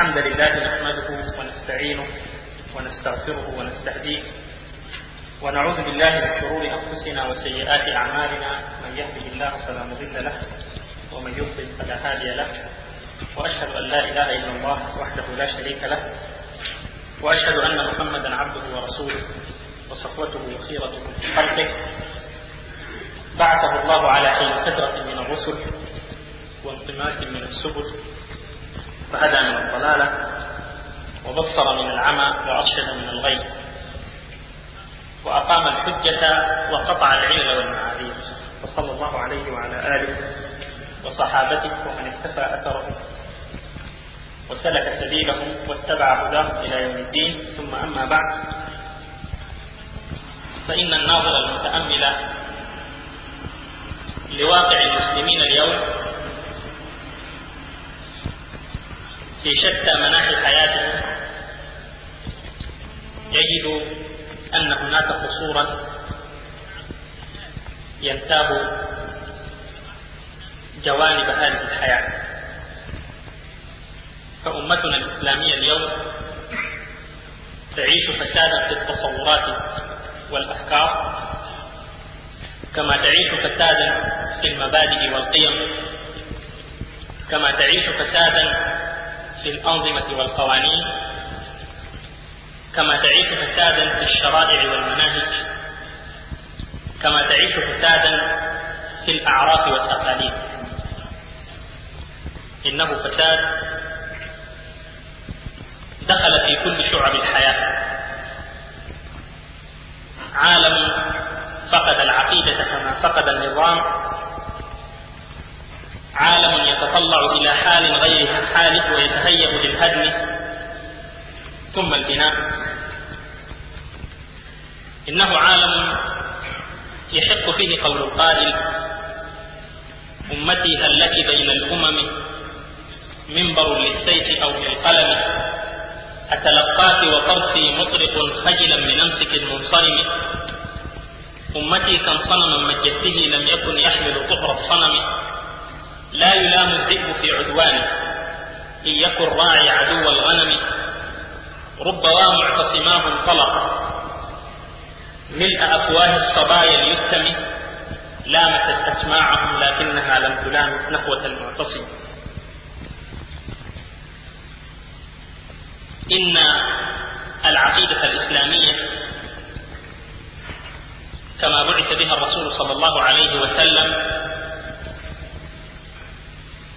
الحمد لله نحمده ونستعينه ونستغفره ونستهديه ونعوذ بالله من شرور أنفسنا وسيئات أعمالنا. من يهده الله فلا مضل له ومن يضلل فلا هادي له. وأشهد أن لا إله إلا الله وحده لا شريك له. وأشهد أن محمدا عبده ورسوله وصفوته وخيرته في خلقه. بعثه الله على حين فتره من الرسل وانطماس من السبل. فهدى من الضلالة وبصر من العمى وأرشد من الغي وأقام الحجة وقطع العلل والمعاذير. وصلى الله عليه وعلى آله وصحابته ومن اكتفى أثره وسلك سبيلهم واتبع هداهم إلى يوم الدين. ثم أما بعد فإن الناظر المتأمل لواقع المسلمين اليوم في شتى مناحي حياتهم يجد أن هناك قصورا ينتاب جوانب هذه الحياة. فأمتنا الإسلامية اليوم تعيش فسادا في التصورات والأفكار كما تعيش فسادا في المبادئ والقيم كما تعيش فسادا في الأنظمة والقوانين كما تعيش فسادا في الشرائع والمناهج كما تعيش فسادا في الأعراف والتقاليد إنه فساد دخل في كل شعب الحياة. عالم فقد العقيدة كما فقد النظام. عالم يتطلع إلى حال غير حاله ويتهيأ للهدم. ثم البناء. إنه عالم يحق فيه قول القائل أمتي هل لك بين الأمم منبر للسيف أو للقلم. أتلقاك وطرفي مطرق خجلا من أمسك منصرم. أمتي كم صنم مجدته لم يكن يحمل طهر الصنم لا يلام الذئب في عدوانه. إن يكن راعي عدو الغنم ربما معتصماه انطلق. ملء أفواه الصبايا ليستم لامست أسماعهم لكنها لم تلامس نخوة المعتصم. إن العقيدة الإسلامية كما بعث بها الرسول صلى الله عليه وسلم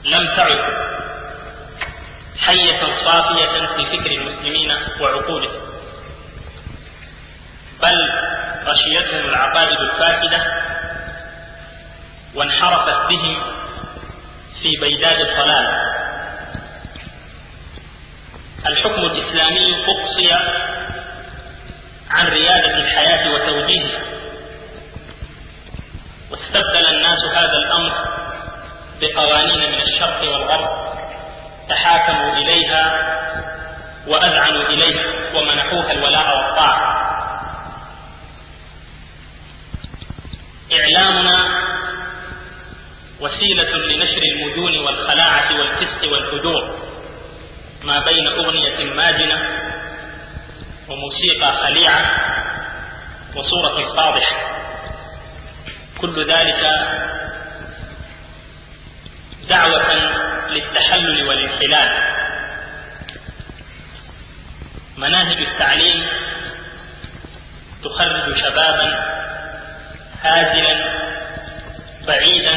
لم تعد حية صافية في فكر المسلمين وعقولهم بل غشيتهم العقائد الفاسدة وانحرفت بهم في بيداد الضلال. الحكم الإسلامي أقصي عن ريادة الحياة وتوجيهها واستبدل الناس هذا الأمر بقوانين من الشرق والغرب تحاكموا إليها وأذعنوا إليها ومنحوها الولاء والطاعة. إعلامنا وسيلة لنشر المجون والخلاعة والفسق والفجور ما بين أغنية ماجنة وموسيقى خليعة وصورة فاضحة. كل ذلك دعوة للتحلل والانحلال مناهج التعليم تخرج شبابا هازلا بعيدا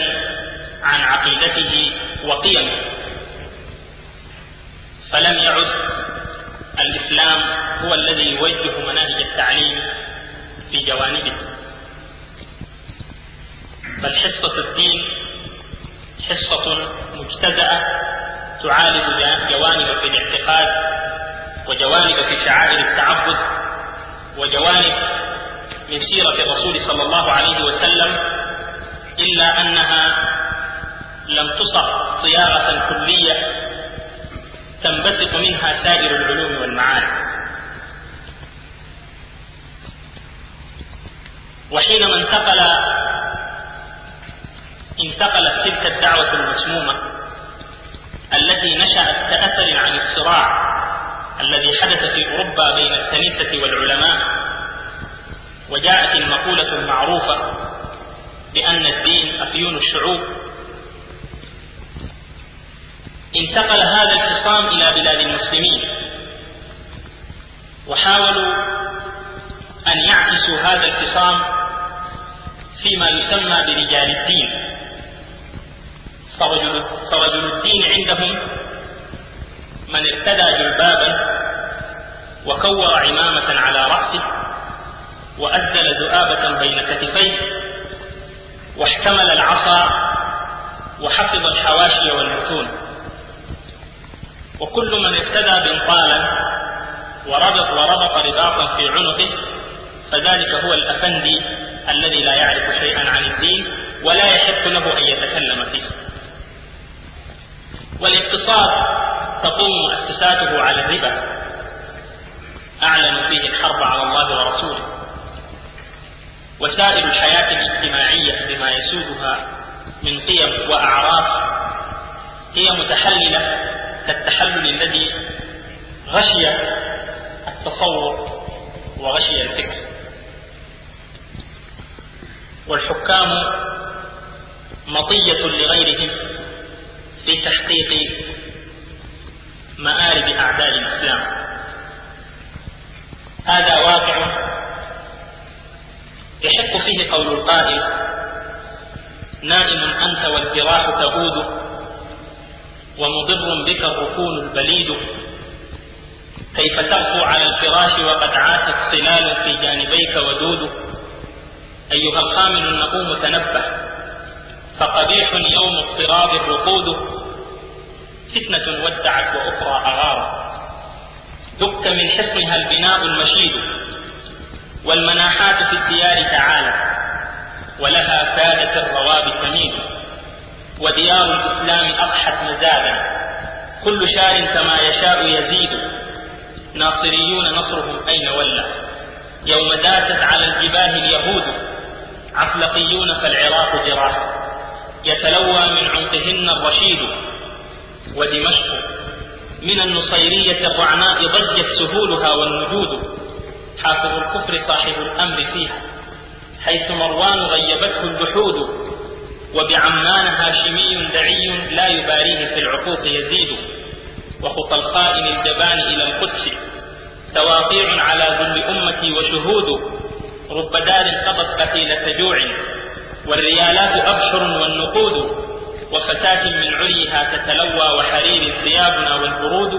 عن عقيدته وقيمه. فلم يعد الإسلام هو الذي يوجه مناهج التعليم في جوانبه. بل حصة الدين حصة مجتزأة تعالج جوانب في الاعتقاد وجوانب في شعائر التعبد وجوانب من سيرة الرسول صلى الله عليه وسلم إلا أنها لم تصغ صياغة كلية تنبثق منها سائر العلوم والمعارف وحينما انتقل انتقلت تلك الدعوة المسمومة التي نشأت كأثر عن الصراع الذي حدث في أوروبا بين الكنيسة والعلماء وجاءت المقولة المعروفة بأن الدين أفيون الشعوب. انتقل هذا الخصام إلى بلاد المسلمين وحاولوا أن يعكسوا هذا الخصام فيما يسمى برجال الدين. فرجل, فرجل الدين عندهم من ارتدى جلبابا وكور عمامة على رأسه وأزل ذؤابة بين كتفيه واحتمل العصا وحفظ الحواشي والمتون. وكل من ارتدى بنطالا وربط وربط رباطا في عنقه فذلك هو الأفندي الذي لا يعرف شيئا عن الدين ولا يحق له أن يتكلم فيه. والاقتصاد تقوم مؤسساته على الربا. أعلنوا فيه الحرب على الله ورسوله. وسائر الحياة الاجتماعية بما يسودها من قيم وأعراف هي متحللة كالتحلل الذي غشي التصور وغشي الفكر. والحكام مطية لغيرهم في تحقيق مآرب أعداء الإسلام. هذا واقع يحق فيه قول القائل نائم أنت والفراش تهود ومضر بك الركون البليد. كيف تغفو على الفراش وقد عاشت صلال في جانبيك ودود. أيها الخامل النقوم تنبه. فقبيح يوم اضطراب الرقود. فتنة ودعت وأخرى أغارت. دك من حصنها البناء المشيد. والمناحات في الديار تعالى. ولها كادت الرواب تميد. وديار الإسلام أضحت مزادا. كل شار كما يشاء يزيد. ناصريون نصرهم أين ولى يوم داست على الجباه اليهود. عفلقيون فالعراق جراح. يتلوى من عنقهن الرشيد ودمشق. من النصيرية الرعناء ضجت سهولها والنجود. حافظ الكفر صاحب الأمر فيها. حيث مروان غيبته الجحود. وبعمان هاشمي دعي لا يباريه في العقوق يزيد. وخطى الخائن الجبان إلى القدس. تواقيع على ذل أمتي وشهود. رب دار قضت قتيلة جوع. والريالات أبشر والنقود وفتاة من عليها تتلوى وحرير ثيابنا والبرود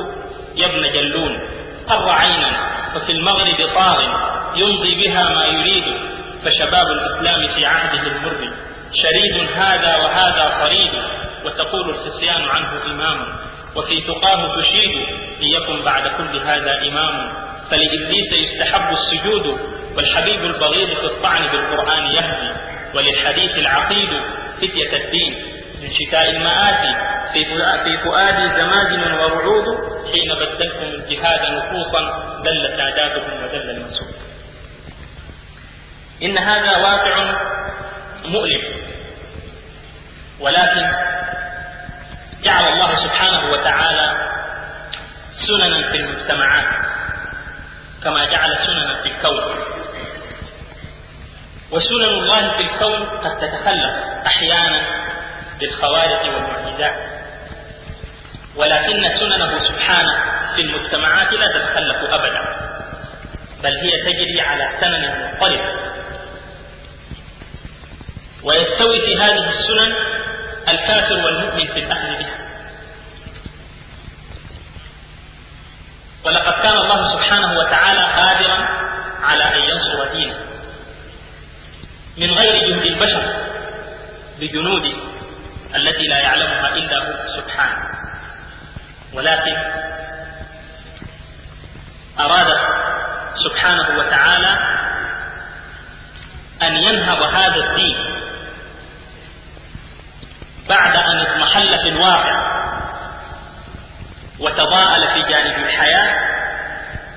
يا ابن جلون قر عينا ففي المغرب طاغ يمضي بها ما يريد فشباب الإسلام في عهده المر شريد هذا وهذا فريد وتقول الخصيان عنه إمام وفي تقاه تشيد ليكن بعد كل هذا إمام فلإبليس يستحب السجود والحبيب البغيض في الطعن بالقرآن يهدي. وللحديث العقيد فتية الدين من شتاء المآسي في في فؤادي زمازم ورعود حين بدلتم الجهاد نفوصا دل ساداتهم ودل المسود إن هذا واقع مؤلم ولكن جعل الله سبحانه وتعالى سننا في المجتمعات كما جعل سننا في الكون. وسنن الله في الكون قد تتخلف أحيانا بالخوارق والمعجزات. ولكن سننه سبحانه في المجتمعات لا تتخلف أبدا بل هي تجري على سنن مضطرب ويستوي في هذه السنن الكافر والمؤمن في الأخذ بها. ولقد كان الله سبحانه وتعالى قادرا على أن ينصر دينه. من غير جهد البشر بجنوده التي لا يعلمها إلا هو سبحانه. ولكن أراد سبحانه وتعالى أن ينهض هذا الدين بعد أن اضمحل في الواقع وتضاءل في جانب الحياة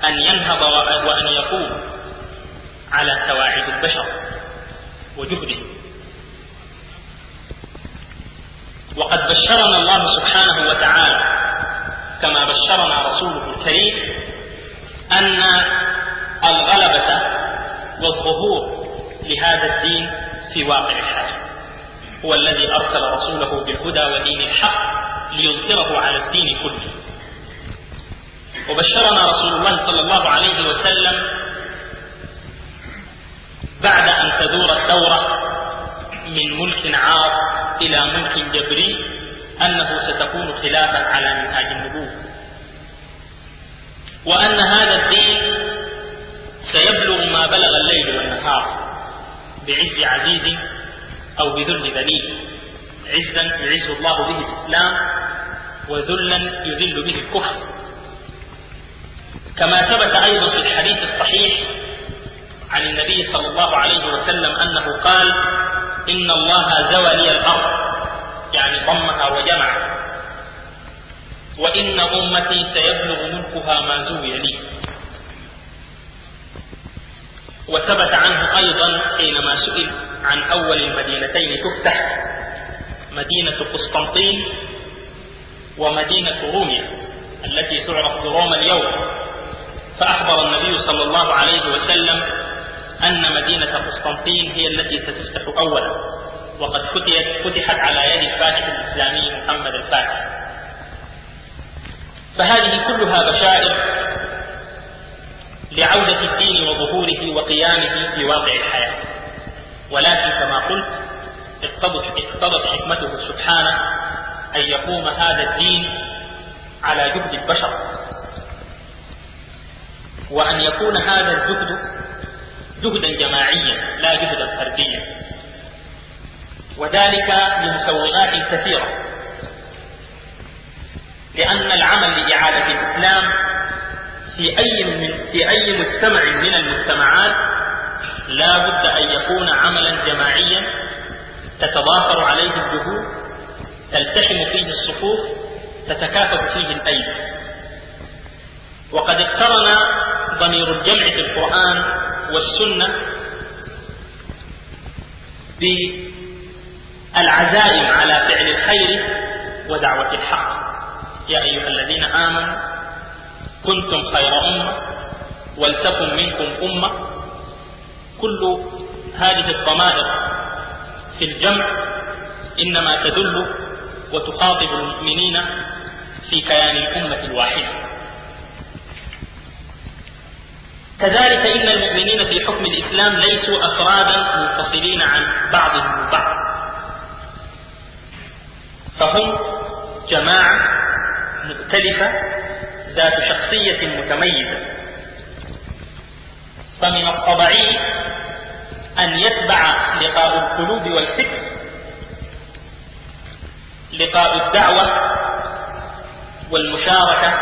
أن ينهض وأن يقوم على سواعد البشر. وجهده وقد بشرنا الله سبحانه وتعالى كما بشرنا رسوله الكريم أن الغلبة والظهور لهذا الدين في واقع الحال. هو الذي أرسل رسوله بالهدى ودين الحق ليظهره على الدين كله. وبشرنا رسول الله صلى الله عليه وسلم بعد أن تدور الدورة من ملك عار إلى ملك جبري أنه ستكون خلافا على منهاج النبوة. وأن هذا الدين سيبلغ ما بلغ الليل والنهار بعز عزيز أو بذل ذليل. عزا يعز الله به الإسلام وذلا يذل به الكفر. كما ثبت أيضا في الحديث الصحيح عن النبي صلى الله عليه وسلم أنه قال إن الله زوى لي الأرض يعني ضمها وجمعها وإن أمتي سيبلغ ملكها ما زوي لي. وثبت عنه أيضا حينما سئل عن أول المدينتين تفتح مدينة قسطنطين ومدينة روميا التي تعرف بروما اليوم. فأخبر النبي صلى الله عليه وسلم أن مدينة قسطنطين هي التي ستفتح أولا وقد فتحت فتحت على يد الفاتح الإسلامي محمد الفاتح. فهذه كلها بشائر لعودة الدين وظهوره وقيامه في واقع الحياة. ولكن كما قلت اقتضت حكمته سبحانه أن يقوم هذا الدين على جهد البشر وأن يكون هذا الجهد جهدا جماعيا لا جهدا فرديا. وذلك لمسوغات كثيرة. لأن العمل لإعادة الإسلام في أي من في أي مجتمع من المجتمعات لا بد أن يكون عملا جماعيا تتضافر عليه الجهود تلتحم فيه الصفوف تتكافئ فيه الأيدي. وقد اقترن ضمير الجمع في القرآن والسنة بالعزائم على فعل الخير ودعوة الحق. يا أيها الذين آمنوا كنتم خير أمة ولتكن منكم أمة. كل هذه الضمائر في الجمع إنما تدل وتخاطب المؤمنين في كيان الأمة الواحدة. كذلك إن المؤمنين في حكم الإسلام ليسوا أفرادا منفصلين عن بعضهم البعض. فهم جماعة مختلفة ذات شخصية متميزة. فمن الطبيعي أن يتبع لقاء القلوب والفكر لقاء الدعوة والمشاركة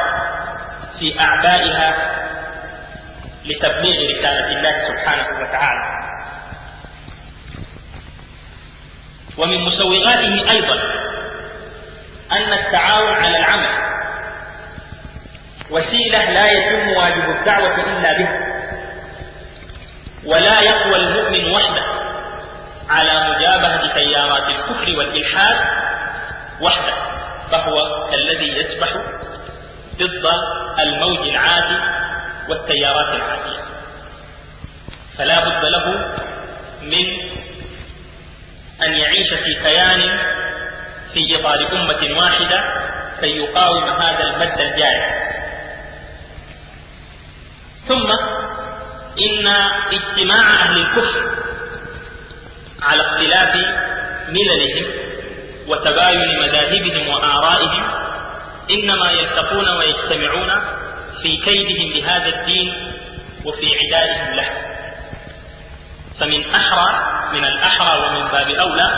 في أعبائها لتبليغ رسالة الله سبحانه وتعالى. ومن مسوغاته أيضا أن التعاون على العمل وسيلة لا يتم واجب الدعوة إلا بها ولا يقوى المؤمن وحده على مجابهة تيارات الكفر والإلحاد وحده فهو الذي يسبح ضد الموج العاتي والتيارات العاتية فلا بد له من أن يعيش في كيان في إطار أمة واحدة كي يقاوم هذا المد الجاري. ثم إن اجتماع أهل الكفر على اختلاف مللهم وتباين مذاهبهم وآرائهم إنما يلتقون ويجتمعون في كيدهم لهذا الدين وفي عدائهم له. فمن أحرى من الأحرى ومن باب أولى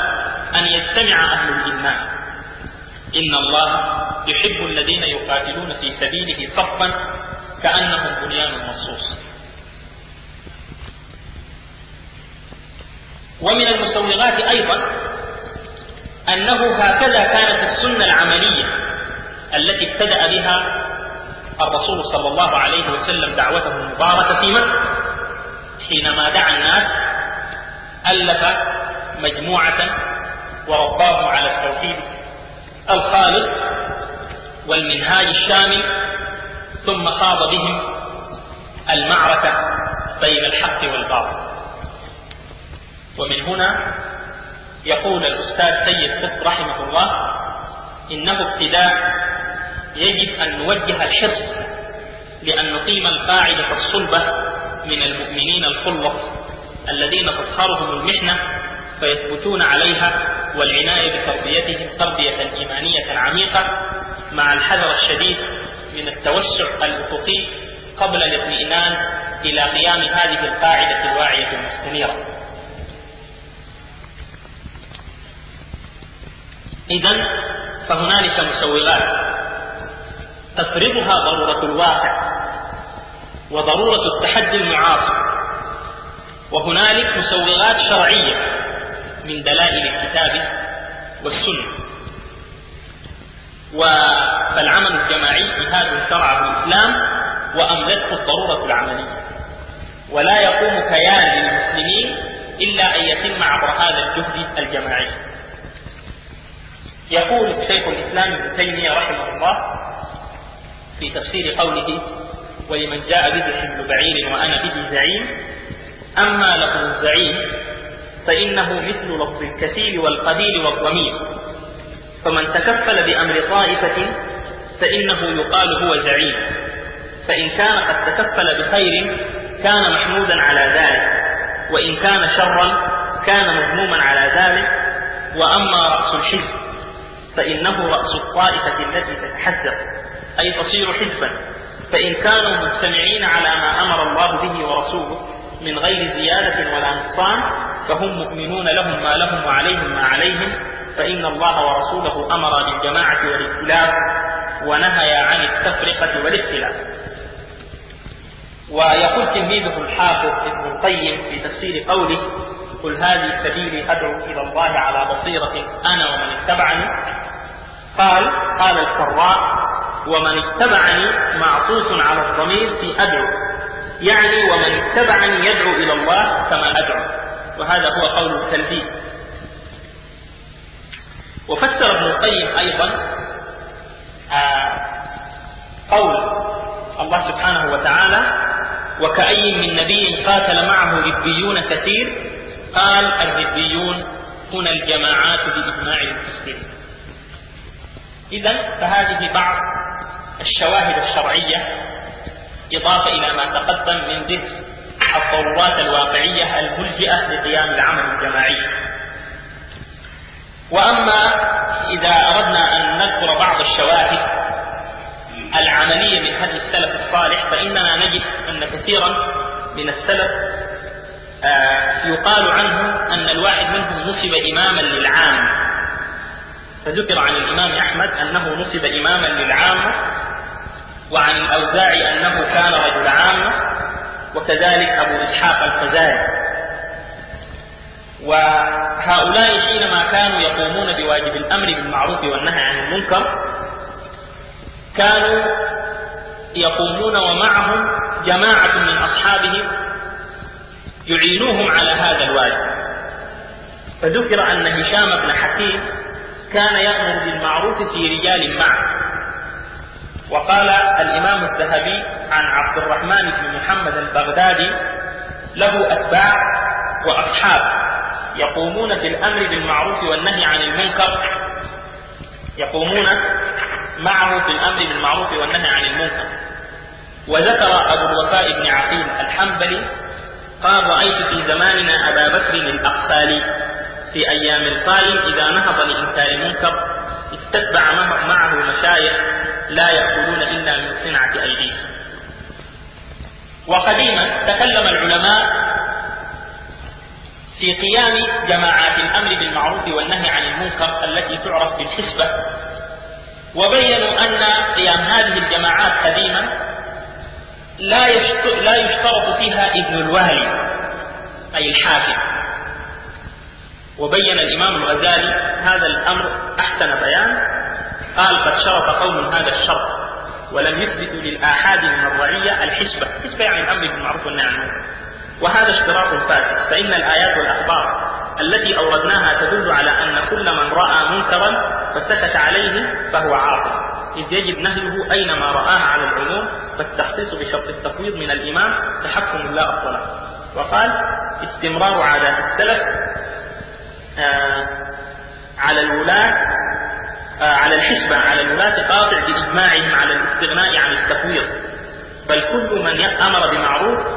أن يجتمع أهل الإيمان. إن الله يحب الذين يقاتلون في سبيله صفا كأنهم بنيان مرصوص ومن المسوغات أيضا أنه هكذا كانت السنة العملية التي ابتدأ بها الرسول صلى الله عليه وسلم دعوته المباركة في مكة. حينما دعا الناس ألف مجموعة ورباهم على التوحيد الخالص والمنهاج الشامل ثم خاض بهم المعركة بين الحق والباطل. ومن هنا يقول الأستاذ سيد قطب رحمه الله إنه ابتداء يجب أن نوجه الحرص لأن نقيم القاعدة الصلبة من المؤمنين الخلص الذين تظهرهم المحنة فيثبتون عليها والعناية بتربيتهم تربية إيمانية عميقة مع الحذر الشديد من التوسع الأفقي قبل الاطمئنان إلى قيام هذه القاعدة الواعية المستنيرة. إذا فهنالك مسوغات. تفرضها ضرورة الواقع وضرورة التحدي المعاصر. وهنالك مسوغات شرعية من دلائل الكتاب والسنة. فالعمل الجماعي جهاد شرعه الإسلام وأمدته الضرورة العملية. ولا يقوم كيان للمسلمين إلا أن يتم عبر هذا الجهد الجماعي. يقول شيخ الإسلام ابن تيمية رحمه الله في تفسير قوله ولمن جاء بذل حمل بعير وأنا به زعيم أما لفظ الزعيم فإنه مثل لفظ الكثير والقليل والضمير. فمن تكفل بأمر طائفة فإنه يقال هو زعيم. فإن كان قد تكفل بخير كان محمودا على ذلك وإن كان شرا كان مذموما على ذلك. وأما رأس الحزب فإنه رأس الطائفة التي تتحزب أي تصير حزبا فإن كانوا مجتمعين على ما أمر الله به ورسوله من غير زيادة ولا نقصان فهم مؤمنون لهم ما لهم وعليهم ما عليهم فإن الله ورسوله أمر بالجماعة والائتلاف ونهي عن التفرقة والاختلاف. ويقول تلميذه الحافظ ابن القيم في تفسير قوله قل هذه سبيلي أدعو إلى الله على بصيرة أنا ومن اتبعني قال قال الفراء ومن اتبعني معطوف على الضمير في أدعو. يعني ومن اتبعني يدعو إلى الله كما أدعو. وهذا هو قول التلبيس وفسر ابن القيم أيضا آه قول الله سبحانه وتعالى وكأي من نبي قاتل معه ربيون كثير قال الربيون هنا الجماعات بإجماع المفسرين. إذا فهذه بعض الشواهد الشرعية إضافة إلى ما تقدم من ذكر الضرورات الواقعية الملجئة لقيام العمل الجماعي. وأما إذا أردنا أن نذكر بعض الشواهد العملية من هدي السلف الصالح فإننا نجد أن كثيرا من السلف آه، يقال عنه أن الواحد منهم نصب إماما للعام. فذكر عن الإمام أحمد أنه نصب إماما للعامة وعن الأوزاعي أنه كان رجل عامة وكذلك أبو إسحاق الفزاري وهؤلاء حينما كانوا يقومون بواجب الأمر بالمعروف والنهي عن المنكر كانوا يقومون ومعهم جماعة من أصحابهم يعينوهم على هذا الواجب. فذكر أن هشام بن حكيم كان يأمر بالمعروف في رجال معه. وقال الإمام الذهبي عن عبد الرحمن بن محمد البغدادي له أتباع وأصحاب يقومون بالأمر بالمعروف والنهي عن المنكر. يقومون معه في الأمر بالمعروف والنهي عن المنكر. وذكر أبو الوفاء بن عقيل الحنبلي قال رأيت في زماننا أبا بكر الأقفالي. في أيام القائم إذا نهض لإنكار منكر استتبع معه مشايخ لا يأكلون إلا من صنعة أيديهم. وقديما تكلم العلماء في قيام جماعات الأمر بالمعروف والنهي عن المنكر التي تعرف بالحسبة وبينوا أن قيام هذه الجماعات قديما لا لا يشترط فيها إذن الوالي أي الحاكم. وبين الإمام الغزالي هذا الأمر أحسن بيان. قال قد شرط قوم هذا الشرط ولم يثبتوا للآحاد من الرعية الحسبة. الحسبة يعني الأمر بالمعروف والنهي عن المنكر. وهذا اشتراط فاسد. فإن الآيات والأخبار التي أوردناها تدل على أن كل من رأى منكرا فسكت عليه فهو عاقل. إذ يجب نهيه أينما رآه على العموم فالتخصيص بشرط التفويض من الإمام تحكم لا له وقال استمرار عادات السلف على الولاة آه على الحسبة على الولاة قاطع بإجماعهم على الاستغناء عن التفويض. بل كل من أمر بمعروف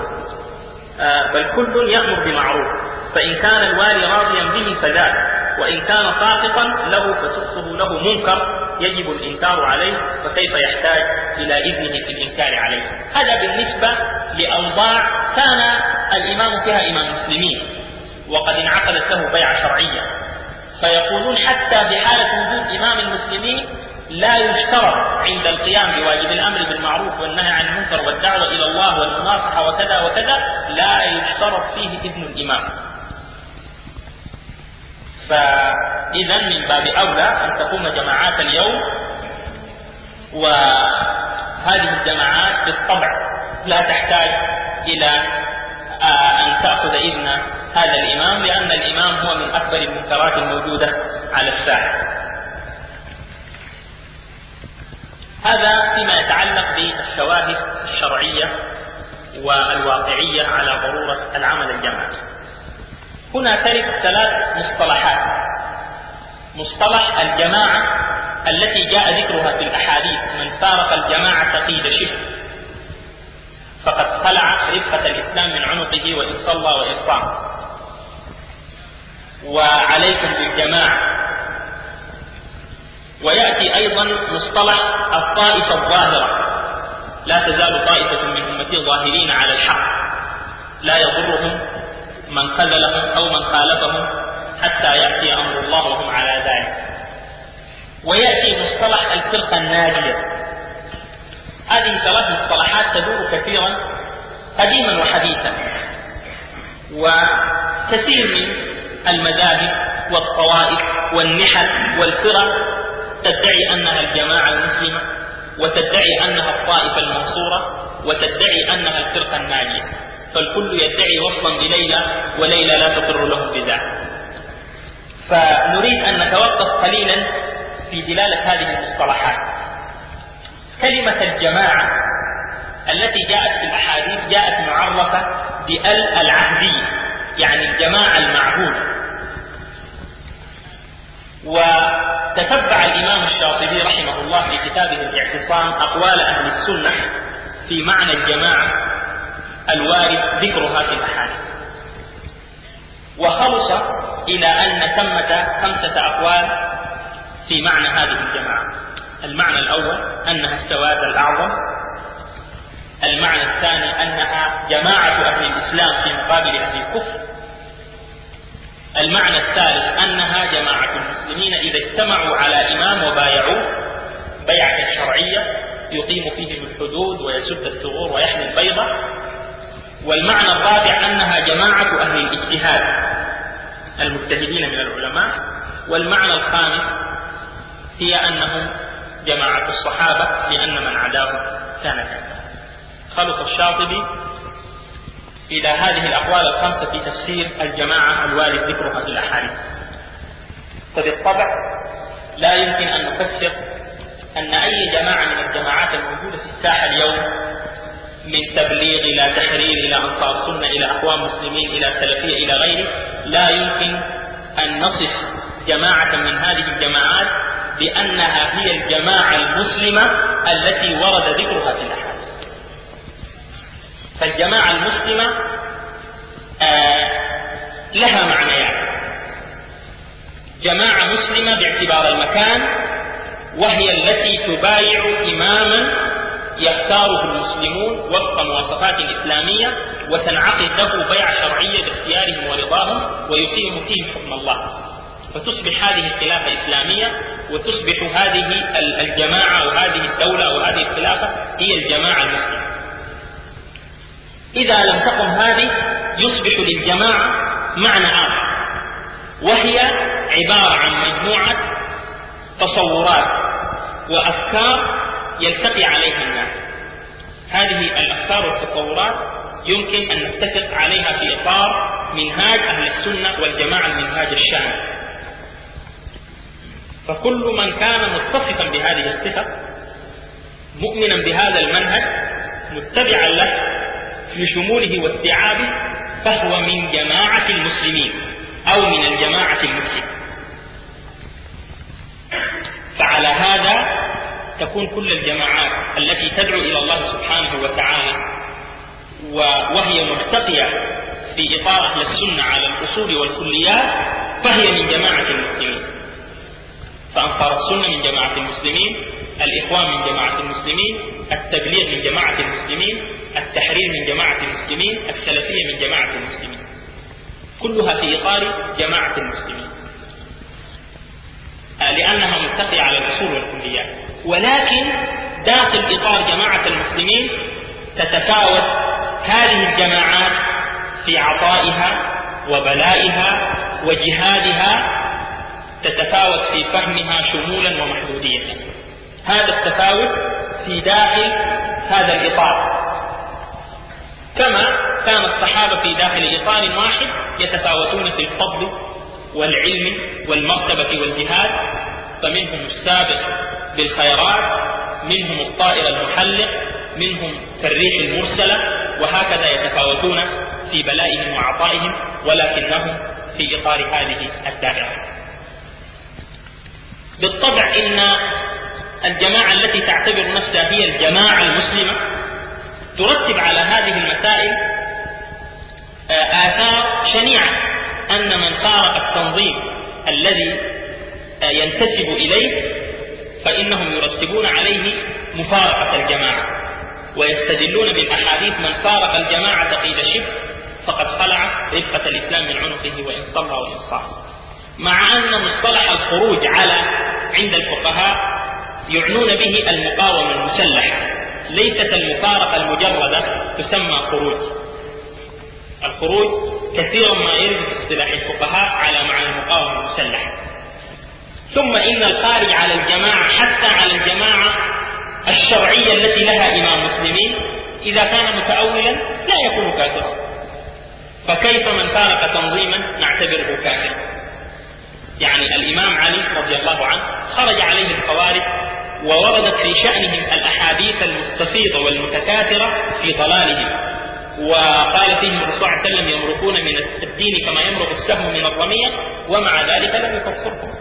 آه بل كل يأمر بمعروف. فإن كان الوالي راضيا به فذاك وإن كان ساقطا له فسقطه له منكر يجب الإنكار عليه فكيف يحتاج إلى إذنه في الإنكار عليه؟ هذا بالنسبة لأوضاع كان الإمام فيها إمام مسلمين وقد انعقدت له بيعة شرعية فيقولون حتى بحالة وجود إمام المسلمين لا يشترط عند القيام بواجب الأمر بالمعروف والنهي عن المنكر والدعوة إلى الله والمناصحة وكذا وكذا لا يشترط فيه إذن الإمام. فاذا من باب أولى أن تقوم جماعات اليوم وهذه الجماعات بالطبع لا تحتاج إلى أن تأخذ إذن هذا الإمام لأن الإمام هو من أكبر المنكرات الموجودة على الساحة. هذا فيما يتعلق بالشواهد الشرعية والواقعية على ضرورة العمل الجماعي. هنا ترد ثلاث مصطلحات. مصطلح الجماعة التي جاء ذكرها في الأحاديث من فارق الجماعة قيد شبه فقد خلع رفقة الإسلام من عنقه وإن صلى وإن. وعليكم بالجماعة. ويأتي أيضا مصطلح الطائفة الظاهرة. لا تزال طائفة من أمتي ظاهرين على الحق. لا يضرهم من خذلهم أو من خالفهم حتى يأتي أمر الله وهم على ذلك. ويأتي مصطلح الفرقة الناجية. هذه ثلاث مصطلحات تدور كثيرا قديما وحديثا. وكثير من المذاهب والطوائف والنحل والفرق تدعي أنها الجماعة المسلمة وتدعي أنها الطائفة المنصورة وتدعي أنها الفرقة الناجية. فالكل يدعي وصلا بليلى وليلى لا تقر لهم بذلك فنريد أن نتوقف قليلا في دلالة هذه المصطلحات. كلمة الجماعة التي جاءت في الأحاديث جاءت معرفة بأل العهدية يعني الجماعة المعهودة وتتبع الإمام الشاطبي رحمه الله في كتابه الاعتصام أقوال أهل السنة في معنى الجماعة الوارد ذكرها في الأحاديث. وخلص إلى أن ثمة خمسة أقوال في معنى هذه الجماعة. المعنى الأول أنها السواد الأعظم. المعنى الثاني أنها جماعة أهل الإسلام في مقابل أهل الكفر. المعنى الثالث أنها جماعة المسلمين إذا اجتمعوا على إمام وبايعوه بيعة شرعية يقيم فيهم الحدود ويسد الثغور ويحمي البيضة. والمعنى الرابع أنها جماعة أهل الاجتهاد المجتهدين من العلماء. والمعنى الخامس هي أنهم جماعة الصحابة لأن من عداهم كان كافرا خلط الشاطبي إلى هذه الأقوال الخمسة في تفسير الجماعة الوارد ذكرها في الأحاديث. فبالطبع لا يمكن أن نفسر أن أي جماعة من الجماعات الموجودة في الساحة اليوم من تبليغ إلى تحرير إلى أنصار سنة إلى أقوام مسلمين إلى سلفية إلى غيره لا يمكن أن نصف جماعة من هذه الجماعات بأنها هي الجماعة المسلمة التي ورد ذكرها في الأحاديث. فالجماعة المسلمة آه لها معنيان. جماعة مسلمة باعتبار المكان وهي التي تبايع إماما يختاره المسلمون وفق مواصفات إسلامية وتنعقد له بيعة شرعية باختيارهم ورضاهم ويقيم فيه حكم الله. فتصبح هذه الخلافة إسلامية وتصبح هذه الجماعة أو هذه الدولة أو هذه الخلافة هي الجماعة المسلمة. إذا لم تقم هذه يصبح للجماعة معنى آخر وهي عبارة عن مجموعة تصورات وأفكار يلتقي عليها الناس. هذه الأفكار والتصورات يمكن أن نتفق عليها في إطار منهاج أهل السنة والجماعة المنهاج الشامل. فكل من كان متصفا بهذه الصفة مؤمنا بهذا المنهج متبعا له لشموله واستيعابه فهو من جماعة المسلمين أو من الجماعة المسلمة. فعلى هذا تكون كل الجماعات التي تدعو إلى الله سبحانه وتعالى وهي مرتقية في إطار أهل السنة على الأصول والكليات فهي من جماعة المسلمين. فأنصار السنة من جماعة المسلمين الإخوان من جماعة المسلمين التبليغ من جماعة المسلمين التحرير من جماعة المسلمين السلفية من جماعة المسلمين. كلها في إطار جماعة المسلمين. لأنها متقية على الأصول والكليات ولكن داخل إطار جماعة المسلمين تتفاوت هذه الجماعات في عطائها وبلائها وجهادها تتفاوت في فهمها شمولا ومحدودية هذا التفاوت في داخل هذا الإطار. كما كان الصحابة في داخل إطار واحد يتفاوتون في الفضل والعلم والمرتبة والجهاد فمنهم السابق بالخيرات منهم الطائر المحلق منهم كالريح المرسلة وهكذا يتفاوتون في بلائهم وعطائهم ولكنهم في إطار هذه الدائرة. بالطبع إن الجماعة التي تعتبر نفسها هي الجماعة المسلمة ترتب على هذه المسائل آه، آثار شنيعة. أن من فارق التنظيم الذي آه، ينتسب إليه فإنهم يرتبون عليه مفارقة الجماعة ويستدلون بالأحاديث من فارق الجماعة قيل شبه فقد خلع رفقة الإسلام من عنقه وإن صلى وإن صام مع أن مصطلح الخروج على عند الفقهاء يعنون به المقاومة المسلحة ليست المفارقة المجردة تسمى خروج. الخروج كثيرا ما يرد في اصطلاح الفقهاء على معنى المقاومة المسلحة. ثم إن الخارج على الجماعة حتى على الجماعة الشرعية التي لها إمام مسلمين إذا كان متأولا لا يكون كافرا. فكيف من فارق تنظيما نعتبره كافرا؟ يعني الإمام علي رضي الله عنه خرج عليه الخوارج ووردت في شأنهم الأحاديث المستفيضة والمتكاثرة في ضلالهم. وقال فيهم الرسول صلى الله عليه وسلم يمرقون من الدين كما يمرق السهم من الرمية ومع ذلك لم يكفرهم.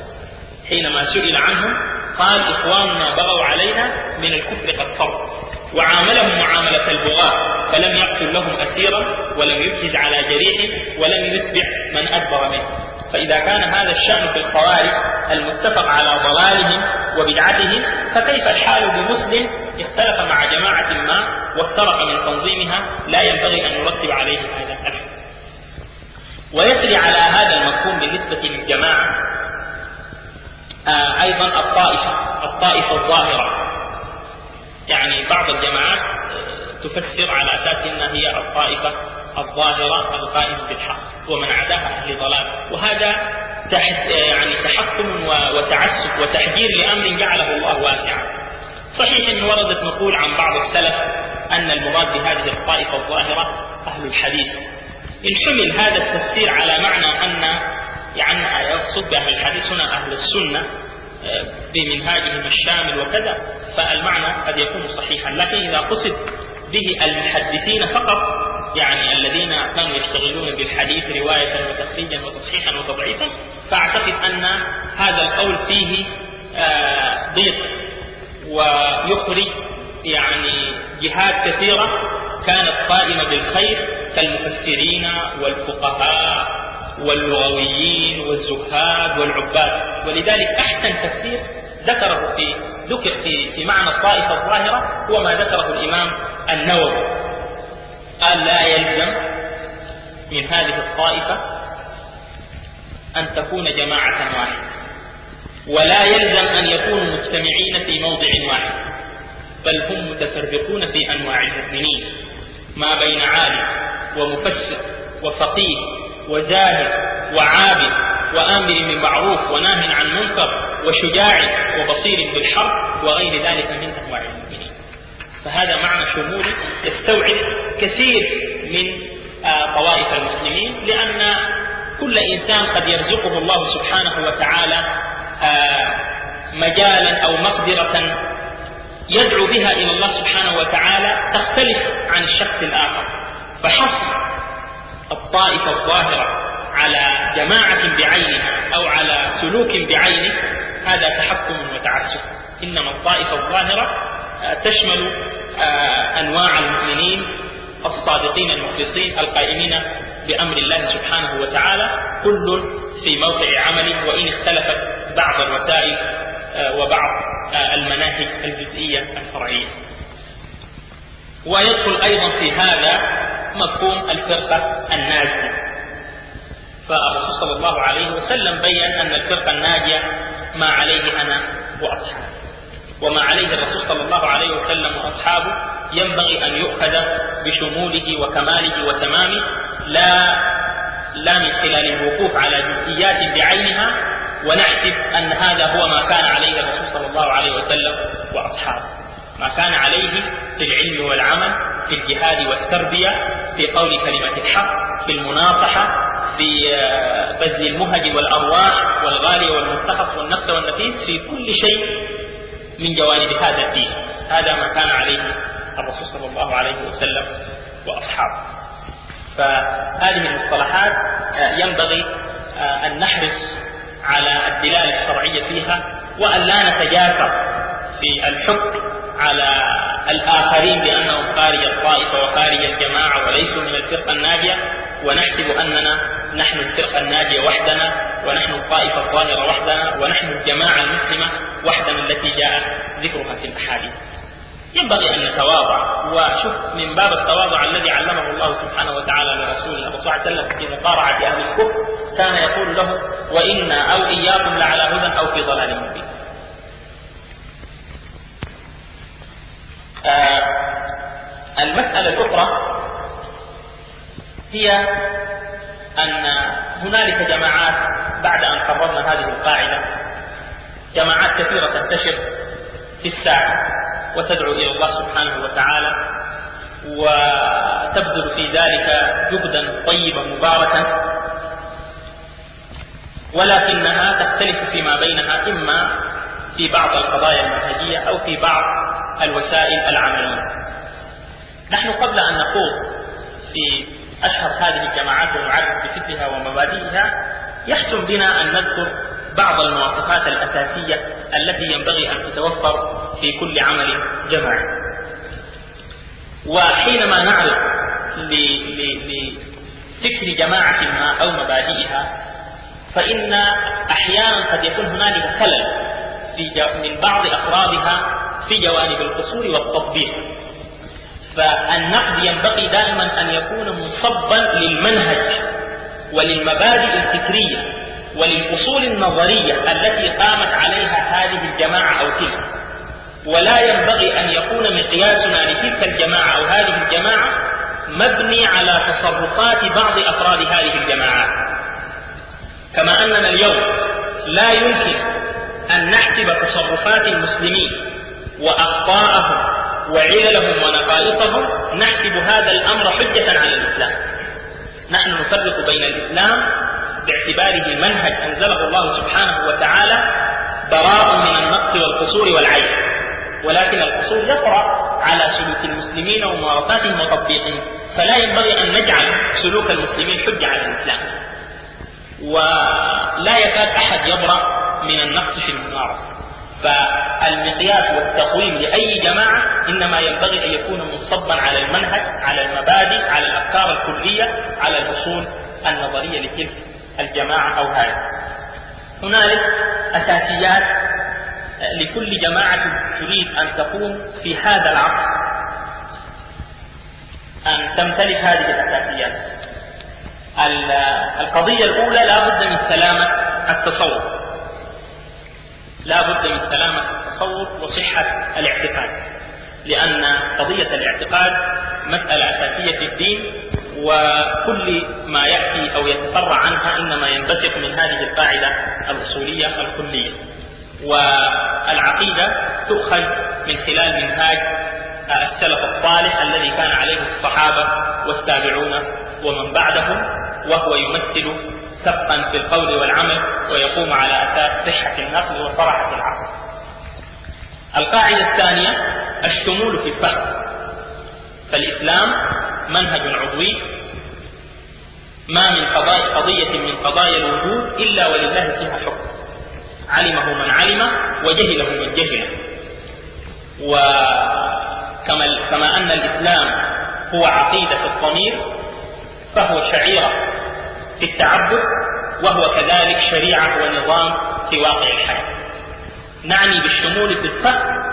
حينما سئل عنهم قال إخواننا بغوا علينا من الكفر قد فر وعاملهم معاملة البغاة فلم يقتل لهم أسيرا ولم يجهز على جريح ولم يتبع من أدبر منه. فإذا كان هذا الشأن في الخوارج المتفق على ضلالهم وبدعتهم فكيف الحال بمسلم اختلف مع جماعة ما وافترق من تنظيمها؟ لا ينبغي أن يرتب عليه هذا الحكم ويسري على هذا المفهوم بالنسبة للجماعة آه أيضا الطائفة الطائفة الظاهرة. يعني بعض الجماعات آه، تفسر على أساس أنها هي الطائفة الظاهرة القائمة بالحق ومن عداها أهل ضلال. وهذا تحت يعني تحكم وتعسف وتحجير لأمر جعله الله واسعا. صحيح أن وردت نقول عن بعض السلف أن المراد بهذه الطائفة الظاهرة أهل الحديث. إن حمل هذا التفسير على معنى أن يعني يقصد بأهل الحديث هنا أهل السنة آه، بمنهاجهم الشامل وكذا فالمعنى قد يكون صحيحا. لكن إذا قصد به المحدثين فقط يعني الذين كانوا يشتغلون بالحديث رواية وتخريجا وتصحيحا وتضعيفا فأعتقد أن هذا القول فيه آه، ضيق ويخرج يعني جهات كثيرة كانت قائمة بالخير كالمفسرين والفقهاء واللغويين والزهاد والعباد. ولذلك أحسن تفسير ذكره في ذكر في في معنى الطائفة الظاهرة هو ما ذكره الإمام النووي. قال لا يلزم من هذه الطائفة أن تكون جماعة واحدة ولا يلزم أن يكونوا مجتمعين في موضع واحد بل هم متفرقون في أنواع المؤمنين. ما بين عالم ومفسر وفقيه وزاهد وعابد وآمر بمعروف وناه عن منكر وشجاع وبصير بالحق وغير ذلك من أنواع المؤمنين. فهذا معنى شمولي يستوعب كثير من آه، طوائف المسلمين لأن كل إنسان قد يرزقه الله سبحانه وتعالى آه، مجالا أو مقدرة يدعو بها إلى الله سبحانه وتعالى تختلف عن الشخص الآخر. فحصر الطائفة الظاهرة على جماعة بعينها أو على سلوك بعينه هذا تحكم وتعسف. إنما الطائفة الظاهرة آه، تشمل آه، أنواع المؤمنين الصادقين المخلصين القائمين بأمر الله سبحانه وتعالى كل في موقع عمله وإن اختلفت بعض الوسائل وبعض المناهج الجزئية الفرعية. ويدخل أيضا في هذا مفهوم الفرقة الناجية. فالرسول صلى الله عليه وسلم بين أن الفرقة الناجية ما عليه أنا وأصحابي. وما عليه الرسول صلى الله عليه وسلم وأصحابه ينبغي أن يؤخذ بشموله وكماله وتمامه لا لا من خلال الوقوف على جزئيات بعينها ونحسب أن هذا هو ما كان عليه الرسول صلى الله عليه وسلم وأصحابه. ما كان عليه في العلم والعمل في الجهاد والتربية في قول كلمة الحق في المناصحة في آه، بذل المهج والأرواح والغالي والمرتخص والنفس والنفيس في كل شيء من جوانب هذا الدين. هذا ما كان عليه الرسول صلى الله عليه وسلم وأصحابه. فهذه المصطلحات آه، ينبغي آه، أن نحرص على الدلالة الشرعية فيها وأن لا نتجاسر في الحكم على الآخرين بأنهم خارج الطائفة وخارج الجماعة وليسوا من الفرقة الناجية. ونحسب أننا نحن الفرقة الناجية وحدنا ونحن الطائفة الظاهرة وحدنا ونحن الجماعة المسلمة وحدنا التي جاء ذكرها في الأحاديث. ينبغي أن نتواضع. وشوف من باب التواضع الذي علمه الله سبحانه وتعالى لرسوله. صلى الله عليه وسلم في مقارعة أهل الكفر كان يقول له وإنا أو إياكم لعلى هدى أو في ضلال مبين. آه المسألة الأخرى هي أن هنالك جماعات بعد أن قررنا هذه القاعدة جماعات كثيرة تنتشر في الساحة. وتدعو إلى الله سبحانه وتعالى وتبذل في ذلك جهدا طيبا مباركا. ولكنها تختلف فيما بينها إما في بعض القضايا المنهجية أو في بعض الوسائل العملية. نحن قبل أن نخوض في أشهر هذه الجماعات ونعرف بفكرها ومبادئها يحسن بنا أن نذكر بعض المواصفات الأساسية التي ينبغي أن تتوفر في كل عمل جماعي وحينما نعرض لفكر جماعة ما أو مبادئها فإن أحيانا قد يكون هنالك خلل في من بعض أفرادها في جوانب القصور والتطبيق. فالنقد ينبغي دائما أن يكون منصبا للمنهج وللمبادئ الفكرية وللأصول النظرية التي قامت عليها هذه الجماعة أو تلك. ولا ينبغي أن يكون مقياسنا لتلك الجماعة أو هذه الجماعة مبني على تصرفات بعض أفراد هذه الجماعات كما أننا اليوم لا يمكن أن نحسب تصرفات المسلمين وأخطاءهم وعللهم ونقائصهم نحسب هذا الأمر حجة على الإسلام. نحن نفرق بين الإسلام باعتباره منهج أنزله الله سبحانه وتعالى براء من النقص والقصور والعيب. ولكن القصور يطرأ على سلوك المسلمين وممارساتهم وتطبيقهم فلا ينبغي أن نجعل سلوك المسلمين حجة على الإسلام. ولا يكاد أحد يبرأ من النقص في الممارسة. فالمقياس والتقويم لأي جماعة إنما ينبغي أن يكون منصبا على المنهج على المبادئ على الأفكار الكلية على الأصول النظرية لتلك الجماعة أو هذه هنالك أساسيات لكل جماعة تريد أن تقوم في هذا العصر. أن تمتلك هذه الأساسيات. القضية الأولى لا بد من سلامة التصور لا بد من سلامة التصور وصحة الاعتقاد. لأن قضية الاعتقاد مسألة أساسية في الدين. وكل ما يأتي أو يتفرع عنها إنما ينبثق من هذه القاعدة الأصولية الكلية. والعقيدة تؤخذ من خلال منهاج السلف الصالح الذي كان عليه الصحابة والتابعون ومن بعدهم وهو يمثل سبقا في القول والعمل ويقوم على أساس صحة النقل وصراحة العقل. القاعدة الثانية الشمول في الفهم فالإسلام منهج عضوي ما من قضايا قضية من قضايا الوجود إلا ولله فيها حكم. علمه من علم وجهله من جهله. وكما كما أن الإسلام هو عقيدة الضمير فهو شعيرة في التعبد وهو كذلك شريعة ونظام في واقع الحياة. نعني بالشمول في الفهم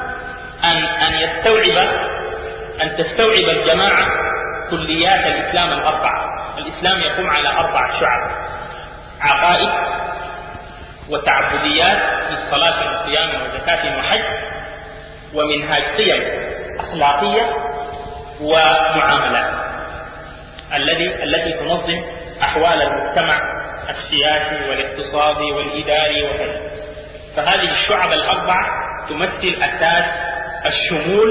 أن أن يستوعب أن تستوعب الجماعة كليات الإسلام الأربعة. الإسلام يقوم على أربع شعب عقائد وتعبديات من صلاة وصيام وزكاة وحج ومنهاج قيم أخلاقية ومعاملات. الذي التي تنظم أحوال المجتمع السياسي والاقتصادي والإداري وكذا فهذه الشعب الأربعة تمثل أساس الشمول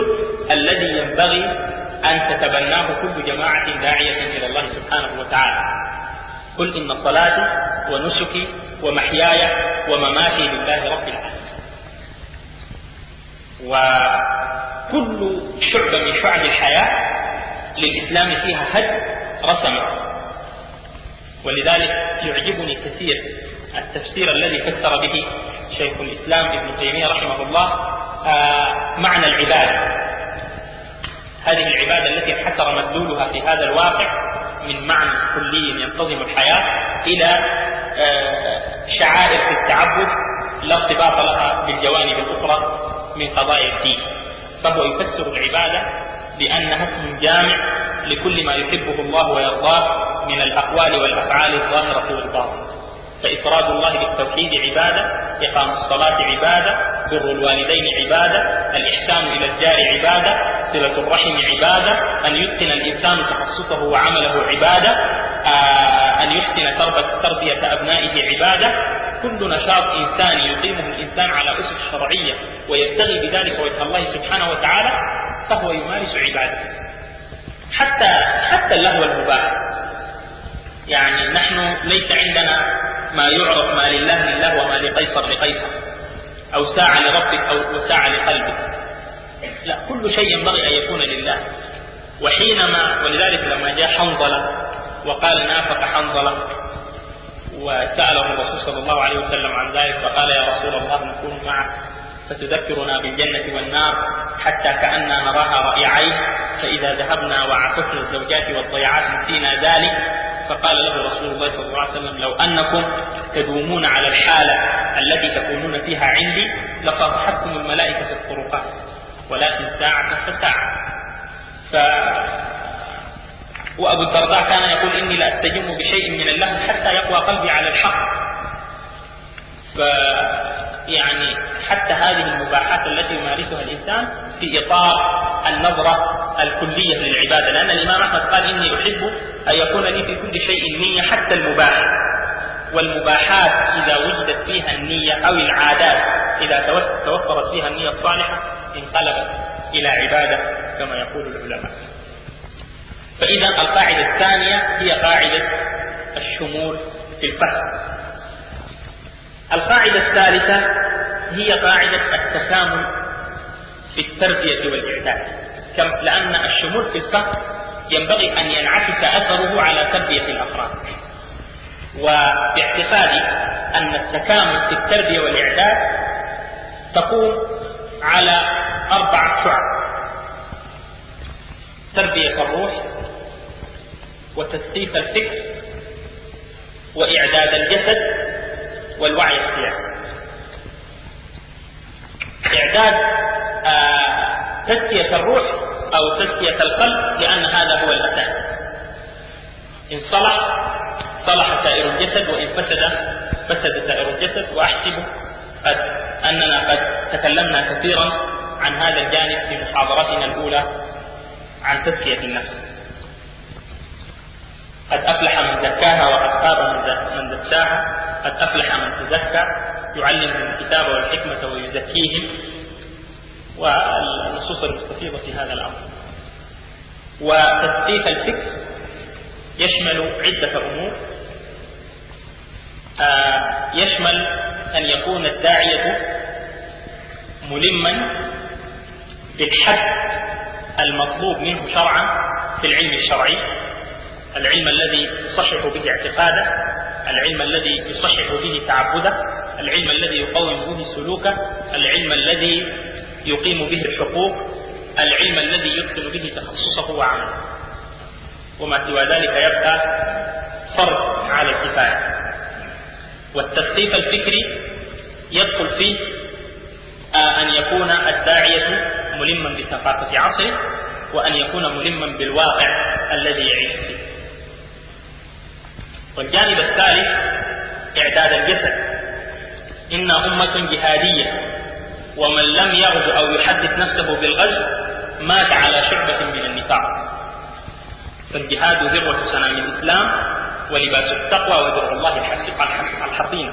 الذي ينبغي أن تتبناه كل جماعة داعية إلى الله سبحانه وتعالى. قل إن صلاتي ونسكي ومحياي ومماتي لله رب العالمين. وكل شعبة من شعب الحياة للإسلام فيها هد رسمه ولذلك يعجبني كثير التفسير الذي فسر به شيخ الإسلام ابن تيمية رحمه الله معنى العبادة. هذه العبادة التي انحسر مدلولها في هذا الواقع من معنى كلي ينتظم الحياة إلى آه شعائر في التعبد لا ارتباط لها بالجوانب الأخرى من قضايا الدين. فهو يفسر العبادة بأنها اسم جامع لكل ما يحبه الله ويرضاه من الأقوال والأفعال الظاهرة والباطنة. فإفراد الله بالتوحيد عبادة إقام الصلاة عبادة بر الوالدين عبادة الإحسان إلى الجار عبادة صلة الرحم عبادة أن يتقن الإنسان تخصصه وعمله عبادة آه أن يحسن تربية أبنائه عبادة. كل نشاط إنساني يقيمه الإنسان على أسس شرعية ويبتغي بذلك وجه الله سبحانه وتعالى فهو يمارس عبادته. حتى حتى اللهو المباح يعني نحن ليس عندنا ما يعرف ما لله لله وما لقيصر لقيصر. أو ساعة لربك أو ساعة لقلبك. لا كل شيء ينبغي أن يكون لله. وحينما ولذلك لما جاء حنظلة وقال نافق حنظلة وسأله الرسول صلى الله عليه وسلم عن ذلك فقال يا رسول الله نكون معك. فتذكرنا بالجنة والنار حتى كأننا نراها رأي عين فإذا ذهبنا وعكفنا الزوجات والضيعات نسينا ذلك. فقال له رسول الله صلى الله عليه وسلم لو أنكم تدومون على الحالة التي تكونون فيها عندي لصافحتكم الملائكة في الطرقات ولكن ساعة فساعة ف وأبو الدرداء كان يقول إني لأستجم بشيء من اللهو حتى يقوى قلبي على الحق. يعني حتى هذه المباحات التي يمارسها الإنسان في إطار النظرة الكلية للعبادة. لأن الإمام أحمد قال إني أحب أن يكون لي في كل شيء نية حتى المباح. والمباحات إذا وجدت فيها النية أو العادات إذا توفرت فيها النية الصالحة انقلبت إلى عبادة كما يقول العلماء. فإذا القاعدة الثانية هي قاعدة الشمول في الفهم. القاعدة الثالثة هي قاعدة التكامل في التربية والإعداد. لأن الشمول في الفهم ينبغي أن ينعكس أثره على تربية الأفراد. وباعتقادي أن التكامل في التربية والإعداد تقوم على أربعة شعب تربية الروح وتثقيف الفكر وإعداد الجسد والوعي السياسي إعداد آه تزكية الروح أو تزكية القلب لأن هذا هو الأساس. إن صلح صلح سائر الجسد وإن فسد فسد سائر الجسد. وأحسب قد أننا قد تكلمنا كثيرا عن هذا الجانب في محاضرتنا الأولى عن تزكية النفس. قد أفلح من زكاها وقد خاب من دساها قد أفلح من تزكى. يعلمهم الكتاب والحكمة ويزكيهم. والنصوص المستفيضة في هذا الأمر. وتثقيف الفكر يشمل عدة أمور. آه، يشمل أن يكون الداعية ملما بالحد المطلوب منه شرعا في العلم الشرعي. العلم الذي يصحح به اعتقاده العلم الذي يصحح به تعبده العلم الذي يقوم به سلوكه العلم الذي يقيم به الحقوق العلم الذي يدخل به تخصصه وعمله. وما سوى ذلك يبقى فرض على الكفاية. والتثقيف الفكري يدخل فيه آه، أن يكون الداعية ملما بثقافة عصره وأن يكون ملما بالواقع الذي يعيش فيه. والجانب الثالث إعداد الجسد. إن أمة جهادية ومن لم يغزو أو يحدث نفسه بالغزو مات على شعبة من النفاق. فالجهاد ذروة سنام الإسلام ولباس التقوى ودرع الله الحصين.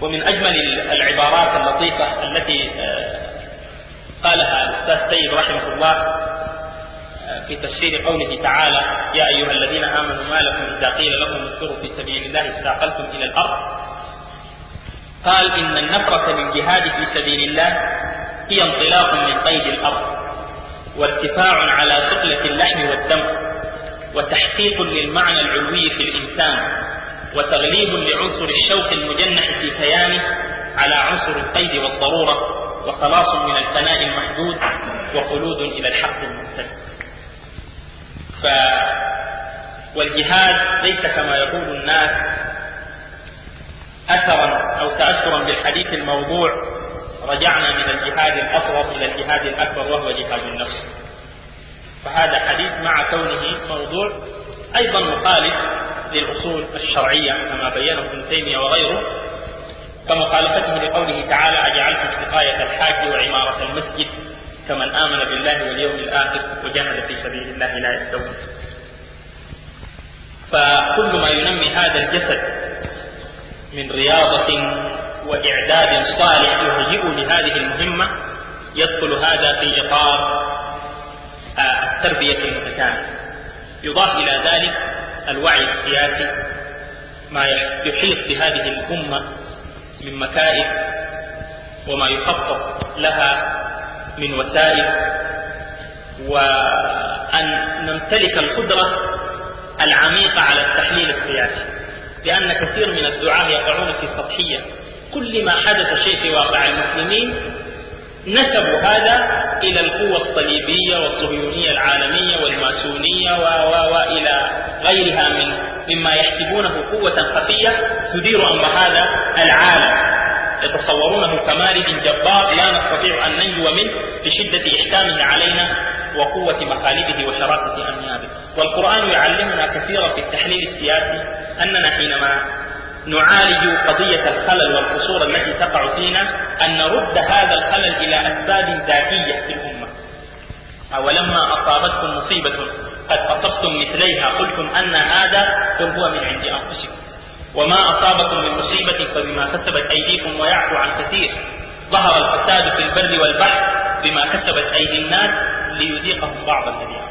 ومن أجمل العبارات اللطيفة التي آه، قالها الأستاذ سيد رحمه الله في تفسير قوله تعالى يا أيها الذين آمنوا ما لكم إذا قيل لكم اذكروا في سبيل الله استاقلتم إلى الأرض. قال إن النفرة للجهاد في سبيل الله هي انطلاق من قيد الأرض وارتفاع على ثقلة اللحم والدم وتحقيق للمعنى العلوي في الإنسان وتغليب لعنصر الشوق المجنح في كيانه على عنصر القيد والضرورة وخلاص من الفناء المحدود وخلود إلى الحق الممتد ف والجهاد ليس كما يقول الناس أثرا أو تأثرا بالحديث الموضوع. رجعنا من الجهاد الأصغر إلى الجهاد الأكبر وهو جهاد النفس. فهذا حديث مع كونه موضوع أيضا مخالف للأصول الشرعية كما بينه ابن تيمية وغيره. كمخالفته لقوله تعالى أجعلتم سقاية الحاج وعمارة المسجد كمن آمن بالله واليوم الآخر وجاهد في سبيل الله لا يستوون. فكل ما ينمي هذا الجسد من رياضة وإعداد صالح يهيئ لهذه المهمة يدخل هذا في إطار آه، التربية المتكاملة. يضاف إلى ذلك الوعي السياسي ما يحيط بهذه الأمة من مكائد وما يخطط لها من وسائل وأن نمتلك القدرة العميقة على التحليل السياسي لأن كثير من الدعاة يقعون في سطحية. كل ما حدث شيء في واقع المسلمين نسبوا هذا إلى القوة الصليبية والصهيونية العالمية والماسونية و و وإلى غيرها من مما يحسبونه قوة خفية تدير أمر هذا العالم. يتصورونه كمارد جبار لا نستطيع أن ننجو منه لشدة إحكامه علينا وقوة مخالبه وشراسة أنيابه. والقرآن يعلمنا كثيرا في التحليل السياسي أننا حينما نعالج قضية الخلل والقصور التي تقع فينا أن نرد هذا الخلل إلى أسباب ذاتية في الأمة. أولما أصابتكم مصيبة قد أصبتم مثليها قلتم أن هذا قل هو من عند أنفسكم. وما أصابكم من مصيبة فبما كسبت أيديكم ويعفو عن كثير. ظهر الفساد في البر والبحر بما كسبت أيدي الناس ليذيقهم بعض الذي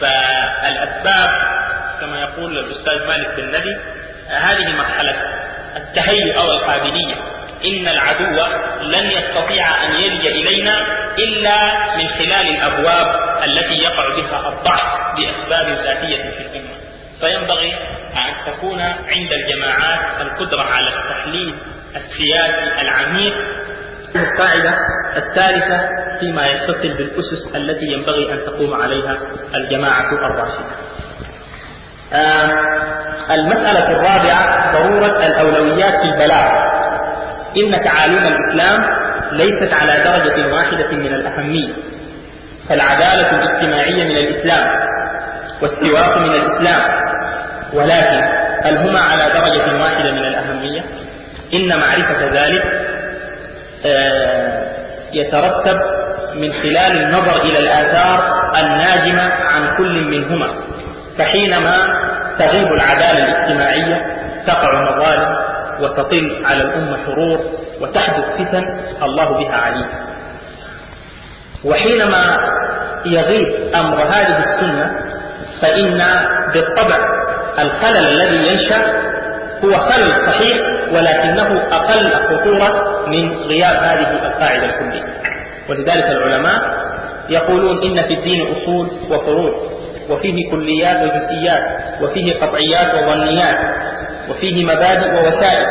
فالأسباب كما يقول الأستاذ مالك بن نبي هذه مرحلة التهيؤ أو القابلية. إن العدو لن يستطيع أن يلج إلينا إلا من خلال الأبواب التي يقع بها الضعف بأسباب ذاتية في الأمة فينبغي أن تكون عند الجماعات القدرة على التحليل السياسي العميق القاعدة الثالثة فيما يتصل بالأسس التي ينبغي أن تقوم عليها الجماعة الراشدة. آه المسألة الرابعة ضرورة الأولويات في البلاغ. إن تعاليم الإسلام ليست على درجة واحدة من الأهمية. فالعدالة الاجتماعية من الإسلام والسواق من الإسلام. ولكن هل هما على درجة واحدة من الأهمية؟ إن معرفة ذلك آه يترتب من خلال النظر إلى الآثار الناجمة عن كل منهما. فحينما تغيب العدالة الاجتماعية تقع مظالم وتطل على الأمة شرور وتحدث فتن الله بها عليم. وحينما يغيب أمر هذه السنة فإن بالطبع الخلل الذي ينشأ هو خلل صحيح ولكنه أقل خطورة من غياب هذه القاعدة الكلية. ولذلك العلماء يقولون إن في الدين أصول وفروع وفيه كليات وجزئيات وفيه قطعيات وظنيات وفيه مبادئ ووسائل.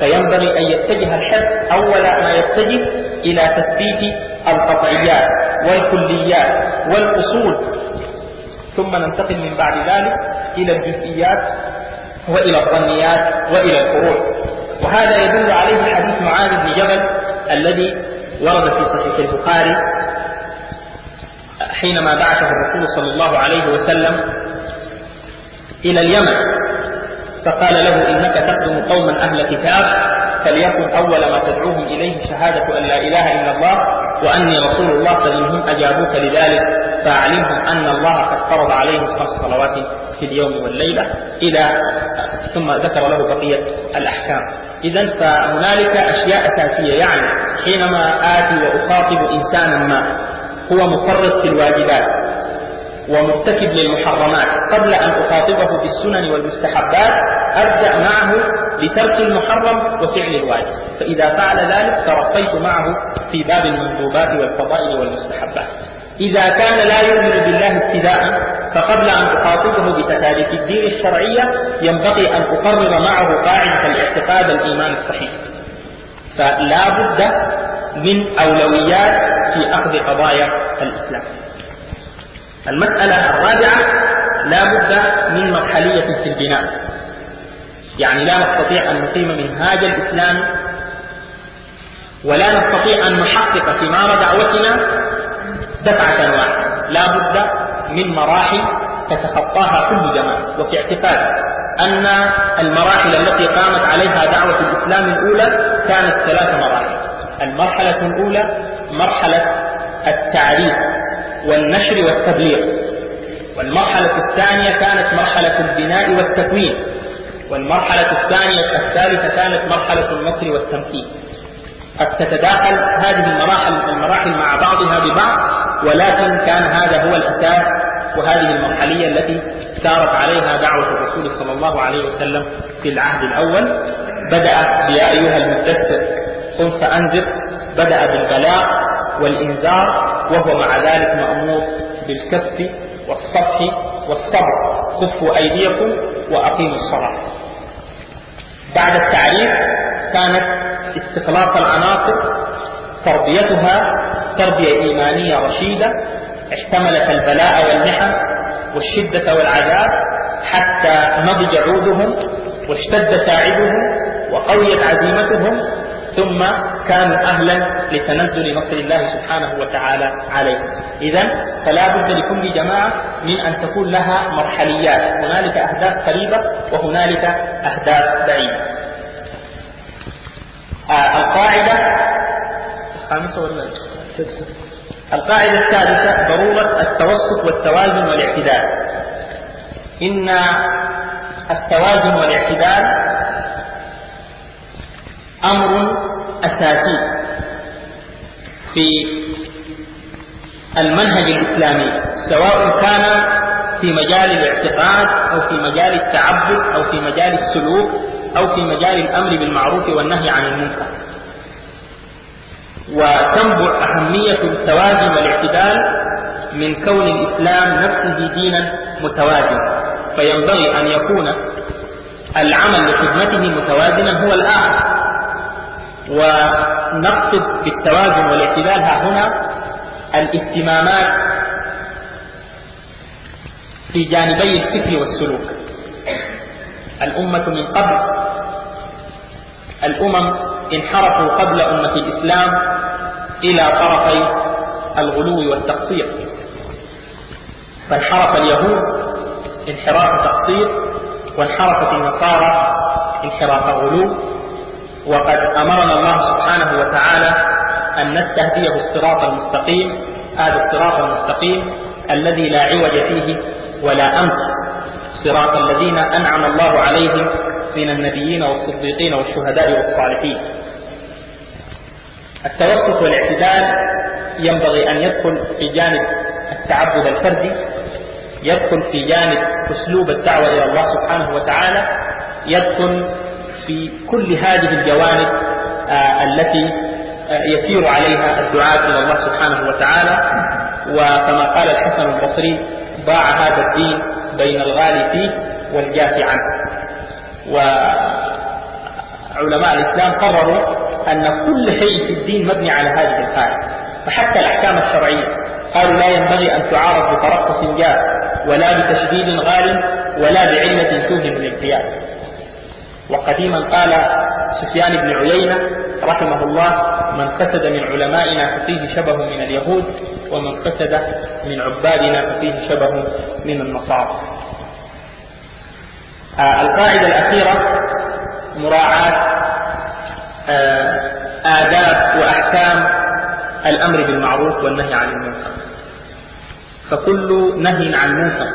فينبغي أن يتجه الحد أول ما يتجه إلى تثبيت القطعيات والكليات والأصول ثم ننتقل من بعد ذلك إلى الجزئيات وإلى الظنيات وإلى الفروع. وهذا يدل عليه حديث معاذ بن جبل الذي ورد في صحيح البخاري حينما بعثه الرسول صلى الله عليه وسلم إلى اليمن. فقال له إنك تخدم قوما أهل كتاب فليكن أول ما تدعوهم إليه شهادة أن لا إله إلا الله وأني رسول الله فإنهم أجابوك لذلك فأعلمهم أن الله قد فرض عليهم خمس صلوات في اليوم والليلة إلى ثم ذكر له بقية الأحكام. إذا فهنالك أشياء أساسية يعني حينما آتي وأخاطب إنسانا ما هو مفرط في الواجبات ومرتكب للمحرمات قبل أن أخاطبه بالسنن والمستحبات أبدأ معه لترك المحرم وفعل الواجب. فإذا فعل ذلك ترقيت معه في باب المندوبات والفضائل والمستحبات. إذا كان لا يؤمن بالله ابتداء فقبل أن أخاطبه بتكاليف الدين الشرعية ينبغي أن أقرر معه قاعدة الاعتقاد الإيمان الصحيح. فلا بد من أولويات في أخذ قضايا الإسلام. المسألة الرابعة لا بد من مرحلية في البناء. يعني لا نستطيع أن نقيم منهاج الإسلام ولا نستطيع أن نحقق ثمار دعوتنا دفعة واحدة. لا بد من مراحل تتخطاها كل جماعة. وفي اعتقاد أن المراحل التي قامت عليها دعوة الإسلام الأولى كانت ثلاث مراحل. المرحلة الأولى مرحلة التعريف والنشر والتبليغ. والمرحلة الثانية كانت مرحلة البناء والتكوين. والمرحلة الثانية الثالثة كانت مرحلة النصر والتمكين. قد تتداخل هذه المراحل المراحل مع بعضها ببعض ولكن كان هذا هو الأساس وهذه المرحلية التي سارت عليها دعوة الرسول صلى الله عليه وسلم في العهد الأول. بدأ بيا أيها المدثر قم فأنذر. بدأ بالبلاغ والإنذار. وهو مع ذلك مأمور بالكف والصفح والصبر. كفوا أيديكم وأقيموا الصلاة. بعد التعريف كانت استخلاص العناصر تربيتها تربية إيمانية رشيدة احتملت البلاء والمحن والشدة والعذاب حتى نضج عودهم واشتد ساعدهم وقويت عزيمتهم ثم كانوا أهلا لتنزل نصر الله سبحانه وتعالى عليهم إذا فلا بد لكل جماعة من أن تكون لها مرحليات. هنالك أهداف قريبة وهنالك أهداف بعيدة. آه القاعدة الخامسة ولا القاعدة السادسة ضرورة التوسط والتوازن والاعتدال. إن التوازن والاعتدال أمر أساسي في المنهج الإسلامي سواء كان في مجال الاعتقاد أو في مجال التعبد أو في مجال السلوك أو في مجال الأمر بالمعروف والنهي عن المنكر. وتنبع أهمية التوازن والاعتدال من كون الإسلام نفسه دينا متوازنا. فينبغي أن يكون العمل لخدمته متوازنا هو الآخر. ونقصد بالتوازن والاعتدال ها هنا الاهتمامات في جانبي الفكر والسلوك. الأمة من قبل الأمم انحرفوا قبل أمة الإسلام إلى طرفي الغلو والتقصير. فانحرف اليهود انحراف تقصير وانحرفت النصارى انحراف غلو. وقد أمرنا الله سبحانه وتعالى أن نستهديه الصراط المستقيم هذا الصراط المستقيم الذي لا عوج فيه ولا أمت صراط الذين أنعم الله عليهم من النبيين والصديقين والشهداء والصالحين. التوسط والاعتدال ينبغي أن يدخل في جانب التعبد الفردي يدخل في جانب أسلوب الدعوة إلى الله سبحانه وتعالى يدخل في كل هذه الجوانب آه التي آه يسير عليها الدعاة إلى الله سبحانه وتعالى. وكما قال الحسن البصري باع هذا الدين بين الغالي فيه والجافي عنه. وعلماء الإسلام قرروا أن كل شيء في الدين مبني على هذه القاعدة فحتى الأحكام الشرعية قالوا لا ينبغي أن تعارض بترقص جاء ولا بتشديد غال ولا بعلة توهم الانقياد. وقديما قال سفيان بن عيينة رحمه الله من قسد من علمائنا ففيه شبه من اليهود ومن قسد من عبادنا ففيه شبه من النصارى. آه القاعدة الأخيرة مراعاة آه آداب وأحكام الأمر بالمعروف والنهي عن المنكر. فكل نهي عن منكر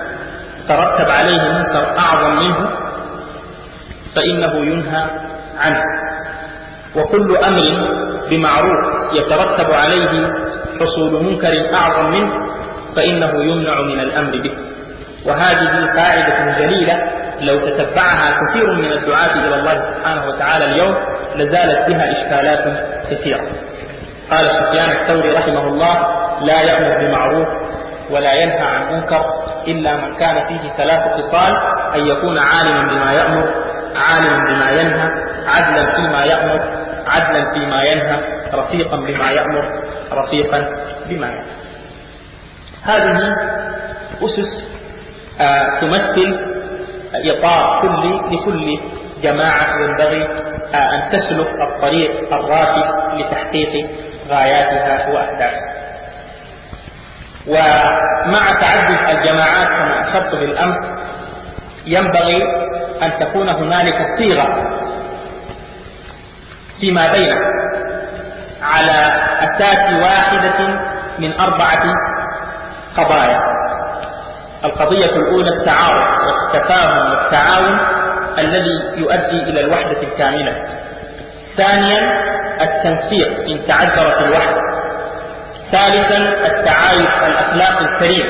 ترتب عليه منكر أعظم منه فإنه ينهى عنه. وكل أمر بمعروف يترتب عليه حصول منكر أعظم منه فإنه يمنع من الأمر به. وهذه قاعدة جليلة لو تتبعها كثير من الدعاة إلى الله سبحانه وتعالى اليوم لزالت بها إشكالات كثيرة. قال سفيان الثوري رحمه الله لا يأمر بمعروف ولا ينهى عن منكر إلا من كان فيه ثلاث خصال أن يكون عالما بما يأمر عالما بما ينهى عدلا فيما يأمر عدلا فيما ينهى رفيقا بما يأمر رفيقا بما ينهى هذه أسس آه تمثل إطار كل لكل جماعة ينبغي آه أن تسلك الطريق الراقي لتحقيق غاياتها وأهدافها. ومع تعدد الجماعات كما أشرت بالأمس ينبغي أن تكون هنالك صيغة فيما بينه على أساس واحدة من أربعة قضايا. القضية الأولى التعارف والتفاهم والتعاون الذي يؤدي إلى الوحدة الكاملة. ثانيا التنسيق إن تعذرت الوحدة. ثالثا التعايش الأخلاقي الكريم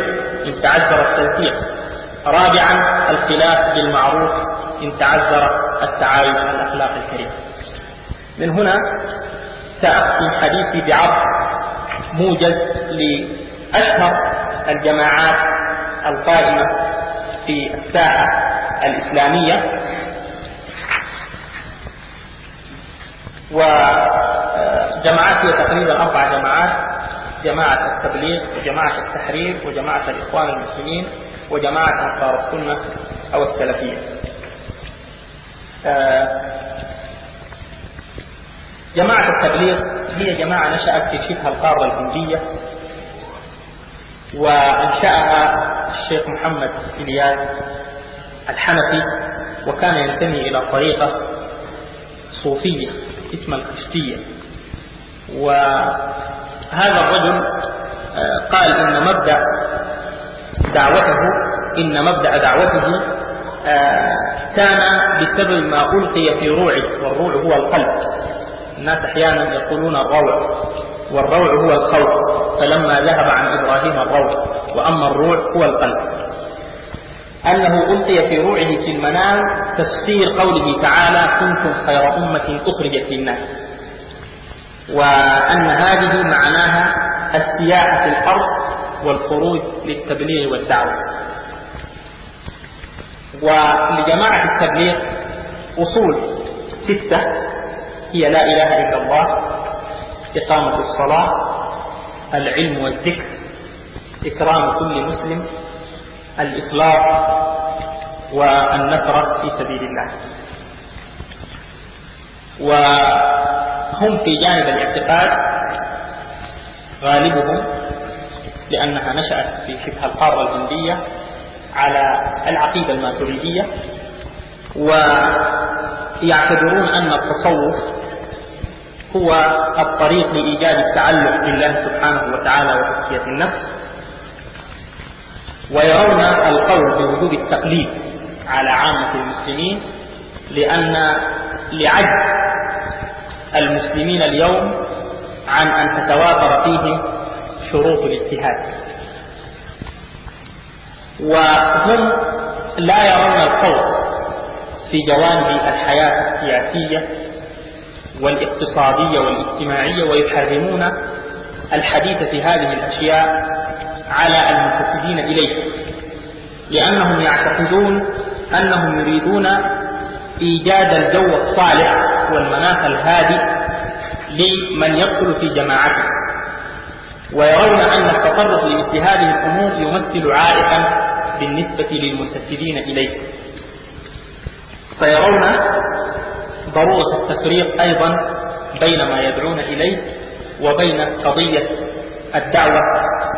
إن تعذر التنسيق. رابعا الخلاف بالمعروف إن تعذر التعايش الأخلاقي الكريم من هنا سأختم حديثي بعرض موجز لأشهر الجماعات القائمة في الساحة الإسلامية. وجماعات هي تقريبا أربع جماعات جماعة التبليغ وجماعة التحرير وجماعة الإخوان المسلمين. وجماعة أنصار السنة أو السلفية. جماعة التبليغ هي جماعة نشأت في شبه القارة الهندية وأنشأها الشيخ محمد إلياس الحنفي وكان ينتمي إلى طريقة صوفية اسمها الخشتية وهذا الرجل قال إن مبدأ دعوته إن مبدأ دعوته كان بسبب ما ألقي في روعه والروع هو القلب. الناس أحيانا يقولون الروع والروع هو الخوف. فلما ذهب عن إبراهيم الروع وأما الروع هو القلب. أنه ألقي في روعه في المنام تفسير قوله تعالى كنتم خير أمة أخرجت للناس. وأن هذه معناها السياحة في الأرض والخروج للتبليغ والدعوة. ولجماعة التبليغ أصول ستة هي لا إله إلا الله إقامة الصلاة العلم والذكر إكرام كل مسلم الإخلاص والنفرة في سبيل الله. وهم في جانب الاعتقاد غالبهم لأنها نشأت في شبه القارة الهندية على العقيدة الماتريدية ويعتبرون أن التصوف هو الطريق لإيجاد التعلق بالله سبحانه وتعالى وتزكية النفس ويرون القول بوجوب التقليد على عامة المسلمين لأن لعجز المسلمين اليوم عن أن تتوافر فيهم شروط الاجتهاد. وهم لا يرون الخوف في جوانب الحياة السياسية والاقتصادية والاجتماعية ويحرمون الحديث في هذه الأشياء على المنتسبين إليه لأنهم يعتقدون أنهم يريدون إيجاد الجو الصالح والمناخ الهادئ لمن يدخل في جماعته. ويرون أن التطرف لمثل هذه الأمور يمثل عائقا بالنسبة للمنتسبين إليه. فيرون ضرورة التفريق أيضا بين ما يدعون إليه وبين قضية الدعوة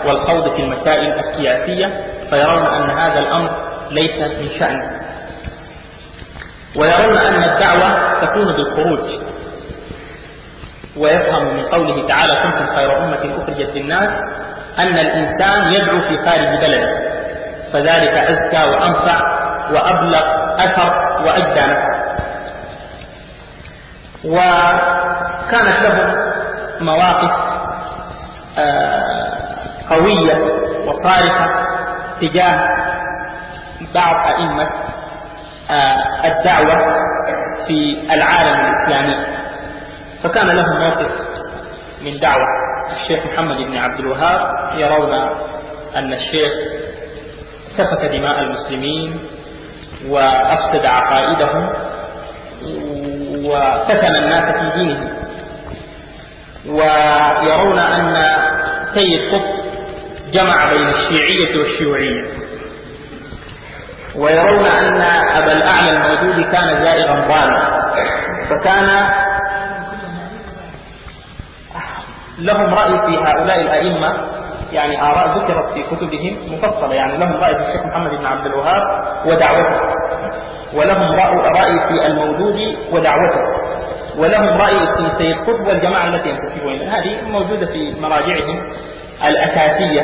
والخوض في المسائل السياسية. فيرون أن هذا الأمر ليس من شأنه. ويرون أن الدعوة تكون بالخروج. ويفهم من قوله تعالى كنتم خير أمة أخرجت للناس أن الإنسان يدعو في خارج بلده. فذلك أزكى وأنفع وأبلغ أثر وأجدى نفع. وكانت لهم مواقف آه، قوية وصارخة تجاه بعض أئمة آه، الدعوة في العالم الإسلامي. فكان لهم موقف من دعوة. الشيخ محمد بن عبد الوهاب يرون أن الشيخ سفك دماء المسلمين وأفسد عقائدهم وفتن الناس في دينهم. ويرون أن سيد قطب جمع بين الشيعية والشيوعية. ويرون أن أبا الأعلى الموجود كان زائغا ضالا. فكان لهم رأي في هؤلاء الأئمة يعني آراء ذكرت في كتبهم مفصلة يعني لهم رأي في الشيخ محمد بن عبد الوهاب ودعوته ولهم رأي في الموجود ودعوته ولهم رأي في سيد قطب والجماعة التي ينتسبون هذه موجودة في مراجعهم الأساسية.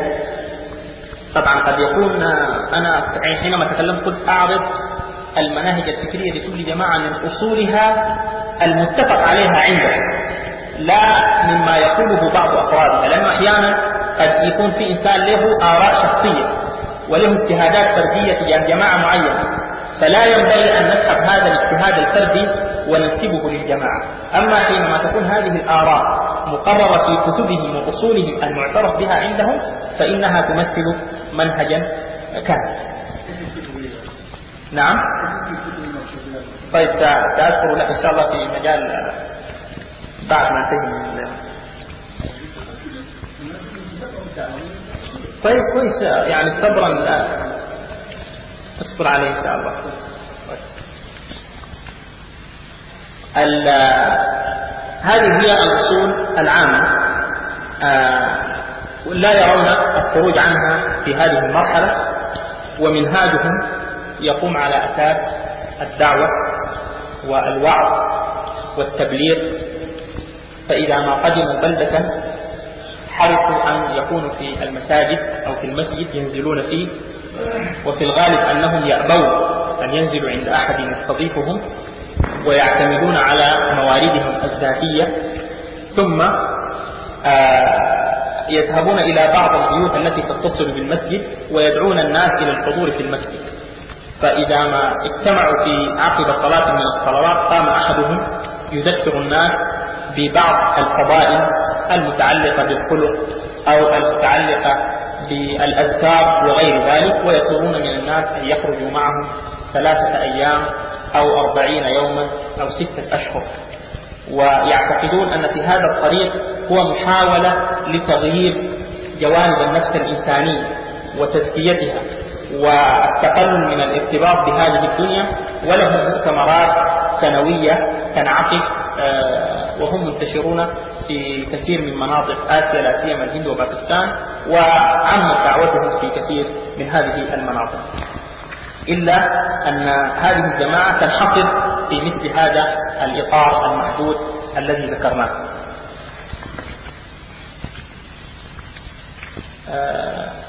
طبعا قد يكون أنا حينما تكلمت قلت أعرض المناهج الفكرية لكل جماعة من أصولها المتفق عليها عندهم. لا مما يقوله بعض أفرادها لأنه أحيانا قد يكون في إنسان له آراء شخصية وله اجتهادات فردية تجاه جماعة معينة فلا ينبغي أن نسحب هذا الاجتهاد الفردي وننسبه للجماعة. أما حينما تكون هذه الآراء مقررة في كتبهم وأصولهم المعترف بها عندهم فإنها تمثل منهجا كامل نعم. طيب سأذكر لك إن شاء الله في مجال بعد ما انتهي من طيب كويس. يعني صبرا لا. اصبر عليه إن شاء الله. هذه هي الأصول العامة. آه لا يرون الخروج عنها في هذه المرحلة ومنهاجهم يقوم على أساس الدعوة والوعظ والتبليغ فإذا ما قدموا بلدة حرصوا أن يكونوا في المساجد أو في المسجد ينزلون فيه. وفي الغالب أنهم يأبون أن ينزلوا عند أحد يستضيفهم ويعتمدون على مواردهم الذاتية. ثم آه، يذهبون إلى بعض البيوت التي تتصل بالمسجد ويدعون الناس إلى الحضور في المسجد. فإذا ما اجتمعوا في عقب صلاة من الصلوات قام أحدهم يذكر الناس ببعض الفضائل المتعلقة بالخلق أو المتعلقة بالأذكار وغير ذلك ويطلبون من الناس أن يخرجوا معهم ثلاثة أيام أو أربعين يوما أو ستة أشهر. ويعتقدون أن في هذا الطريق هو محاولة لتغيير جوانب النفس الإنسانية وتزكيتها والتقلل من الارتباط بهذه الدنيا ولهم مؤتمرات سنوية تنعقد آه، وهم منتشرون في كثير من مناطق آسيا لا سيما الهند وباكستان وعمت دعوتهم في كثير من هذه المناطق. إلا أن هذه الجماعة تنحصر في مثل هذا الإطار المحدود الذي ذكرناه. آه،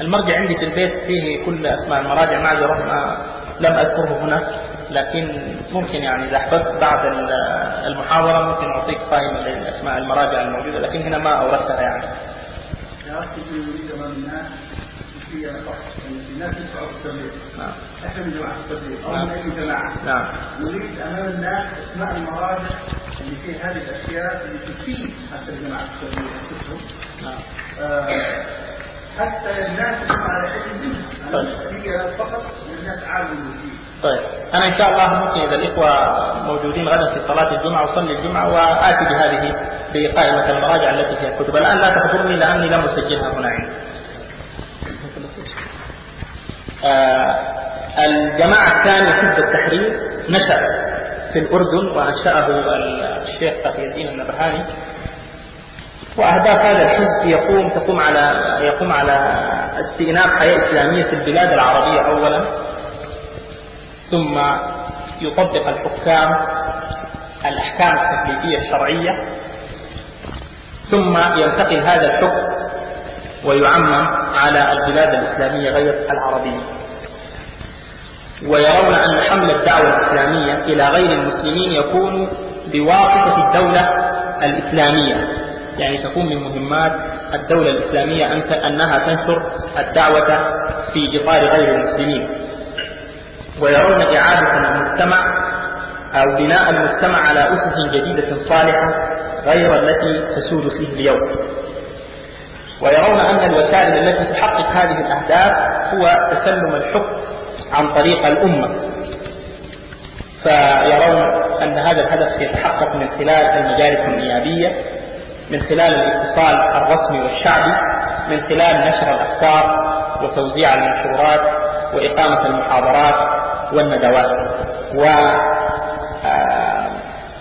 المرجع عندي في البيت فيه كل أسماء المراجع معذرة ما لم أذكره هنا لكن ممكن يعني إذا أحببت بعد المحاضرة ممكن أعطيك قائمة لأسماء المراجع الموجودة لكن هنا ما أوردتها يعني. في الناس يدفعوا التبليغ نعم. إحنا من جماعة التبليغ أو من أي جماعة. نعم. نريد أمام الناس أسماء المراجع اللي في هذه الأشياء اللي تفيد حتى جماعة التبليغ انفسهم نعم. آه حتى الناس على علم. هي فقط للناس طيب أنا إن شاء الله ممكن إذا الإخوة موجودين غدا في صلاة الجمعة أصلي الجمعة وآتي بهذه بقائمه المراجع التي فيها الكتب. الآن لا تحضرني لأني لم أسجلها هنا عندي. آه الجماعة الثانية حزب التحرير نشأ في الأردن وأنشأه الشيخ تقي الدين النبهاني. وأهداف هذا الحزب يقوم تقوم على يقوم على استئناف حياة إسلامية في البلاد العربية أولا. ثم يطبق الحكام الأحكام التكليفية الشرعية. ثم ينتقل هذا الحكم ويعمم على البلاد الإسلامية غير العربية. ويرون أن حمل الدعوة الإسلامية إلى غير المسلمين يكون بواسطة الدولة الإسلامية. يعني تكون من مهمات الدولة الإسلامية أنها تنشر الدعوة في إطار غير المسلمين. ويرون إعادة المجتمع أو بناء المجتمع على أسس جديدة صالحة غير التي تسود فيه اليوم. ويرون أن الوسائل التي تحقق هذه الأهداف هو تسلم الحكم عن طريق الأمة. فيرون أن هذا الهدف يتحقق من خلال المجالس النيابية من خلال الاتصال الرسمي والشعبي من خلال نشر الأفكار وتوزيع المنشورات وإقامة المحاضرات والندوات.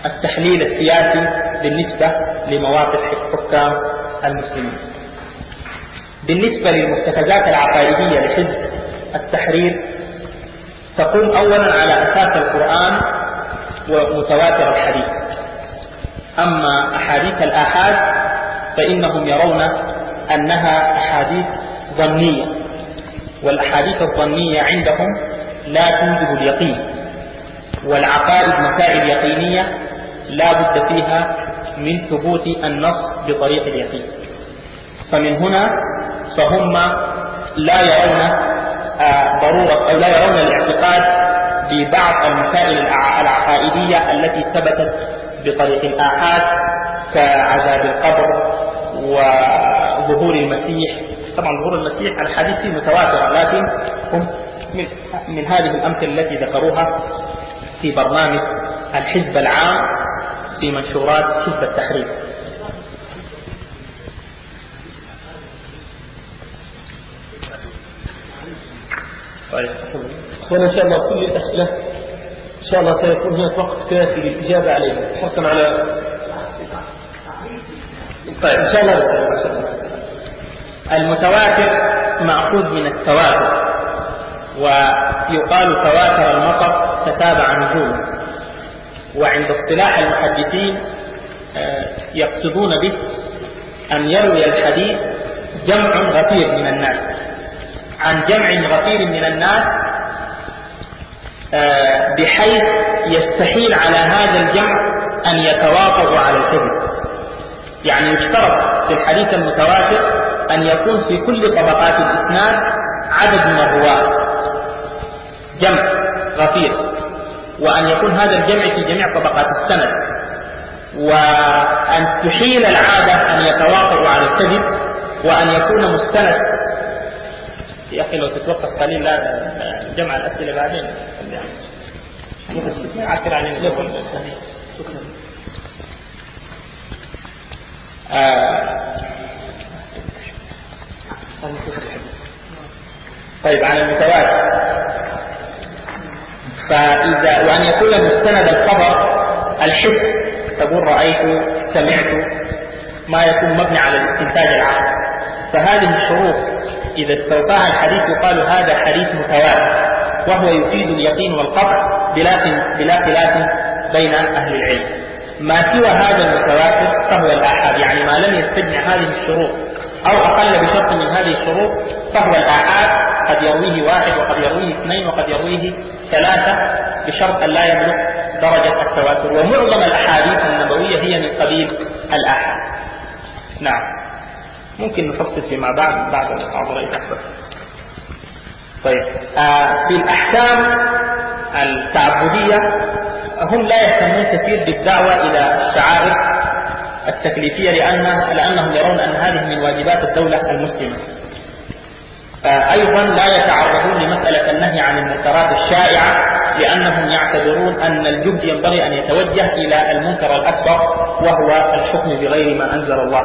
والتحليل السياسي بالنسبة لمواقف حكام المسلمين. بالنسبة للمتخذات العقائدية لحزب التحرير تقوم أولا على أساس القرآن ومتواتر الحديث. أما أحاديث الآحاد فإنهم يرون أنها أحاديث ظنية والأحاديث الظنية عندهم لا توجب اليقين والعقائد مسائل يقينية لا بد فيها من ثبوت النص بطريق اليقين. فمن هنا فهم لا يرون آه، ضرورة أو لا يرون الاعتقاد ببعض المسائل العقائدية التي ثبتت بطريق الآحاد كعذاب القبر وظهور المسيح. طبعا ظهور المسيح الحديث متواترة لكن هم من, من هذه الأمثلة التي ذكروها في برنامج الحزب العام في منشورات حزب التحرير. طيب. ان شاء الله كل الاسئله ان شاء الله سيكون هناك وقت كافي للإجابة عليها حرصا على طيب إن شاء الله. المتواتر مأخوذ من التواتر ويقال تواتر المطر تتابع نجومه وعند اصطلاح المحدثين آه، يقصدون به أن يروي الحديث جمع غفير من الناس. عن جمع غفير من الناس بحيث يستحيل على هذا الجمع أن يتواطؤوا على الكذب يعني يشترط في الحديث المتواتر أن يكون في كل طبقات الإسناد عدد من الرواة. جمع غفير. وأن يكون هذا الجمع في جميع طبقات السند. وأن تحيل العادة أن يتواطؤوا على الكذب وأن يكون مستند. يا أخي لو تتوقف قليل لا. جمع الأسئلة بعدين. ممكن عكر علينا. شكرا طيب عن المتواتر. فإذا وأن يكون مستند الخبر الحس تقول رأيت سمعت ما يكون مبني على الاستنتاج العقل فهذه الشروط إذا استوفاها الحديث يقال هذا حديث متواتر وهو يفيد اليقين والقطع بلا بلا خلاف بين أهل العلم. ما سوى هذا المتواتر فهو الآحاد يعني ما لم يستجمع هذه الشروط أو أقل بشرط من هذه الشروط فهو الآحاد. قد يرويه واحد وقد يرويه اثنين وقد يرويه ثلاثة بشرط أن لا يبلغ درجة التواتر ومعظم الأحاديث النبوية هي من قبيل الآحاد. نعم. ممكن نفصل فيما بعد بعد المحاضرة إذا طيب آه في الأحكام التعبدية هم لا يهتمون كثير بالدعوة إلى الشعائر التكليفية لأن لأنهم يرون أن هذه من واجبات الدولة المسلمة. آه، أيضا لا يتعرضون لمسألة النهي عن المنكرات الشائعة لأنهم يعتبرون أن الجهد ينبغي أن يتوجه إلى المنكر الأكبر وهو الحكم بغير ما أنزل الله.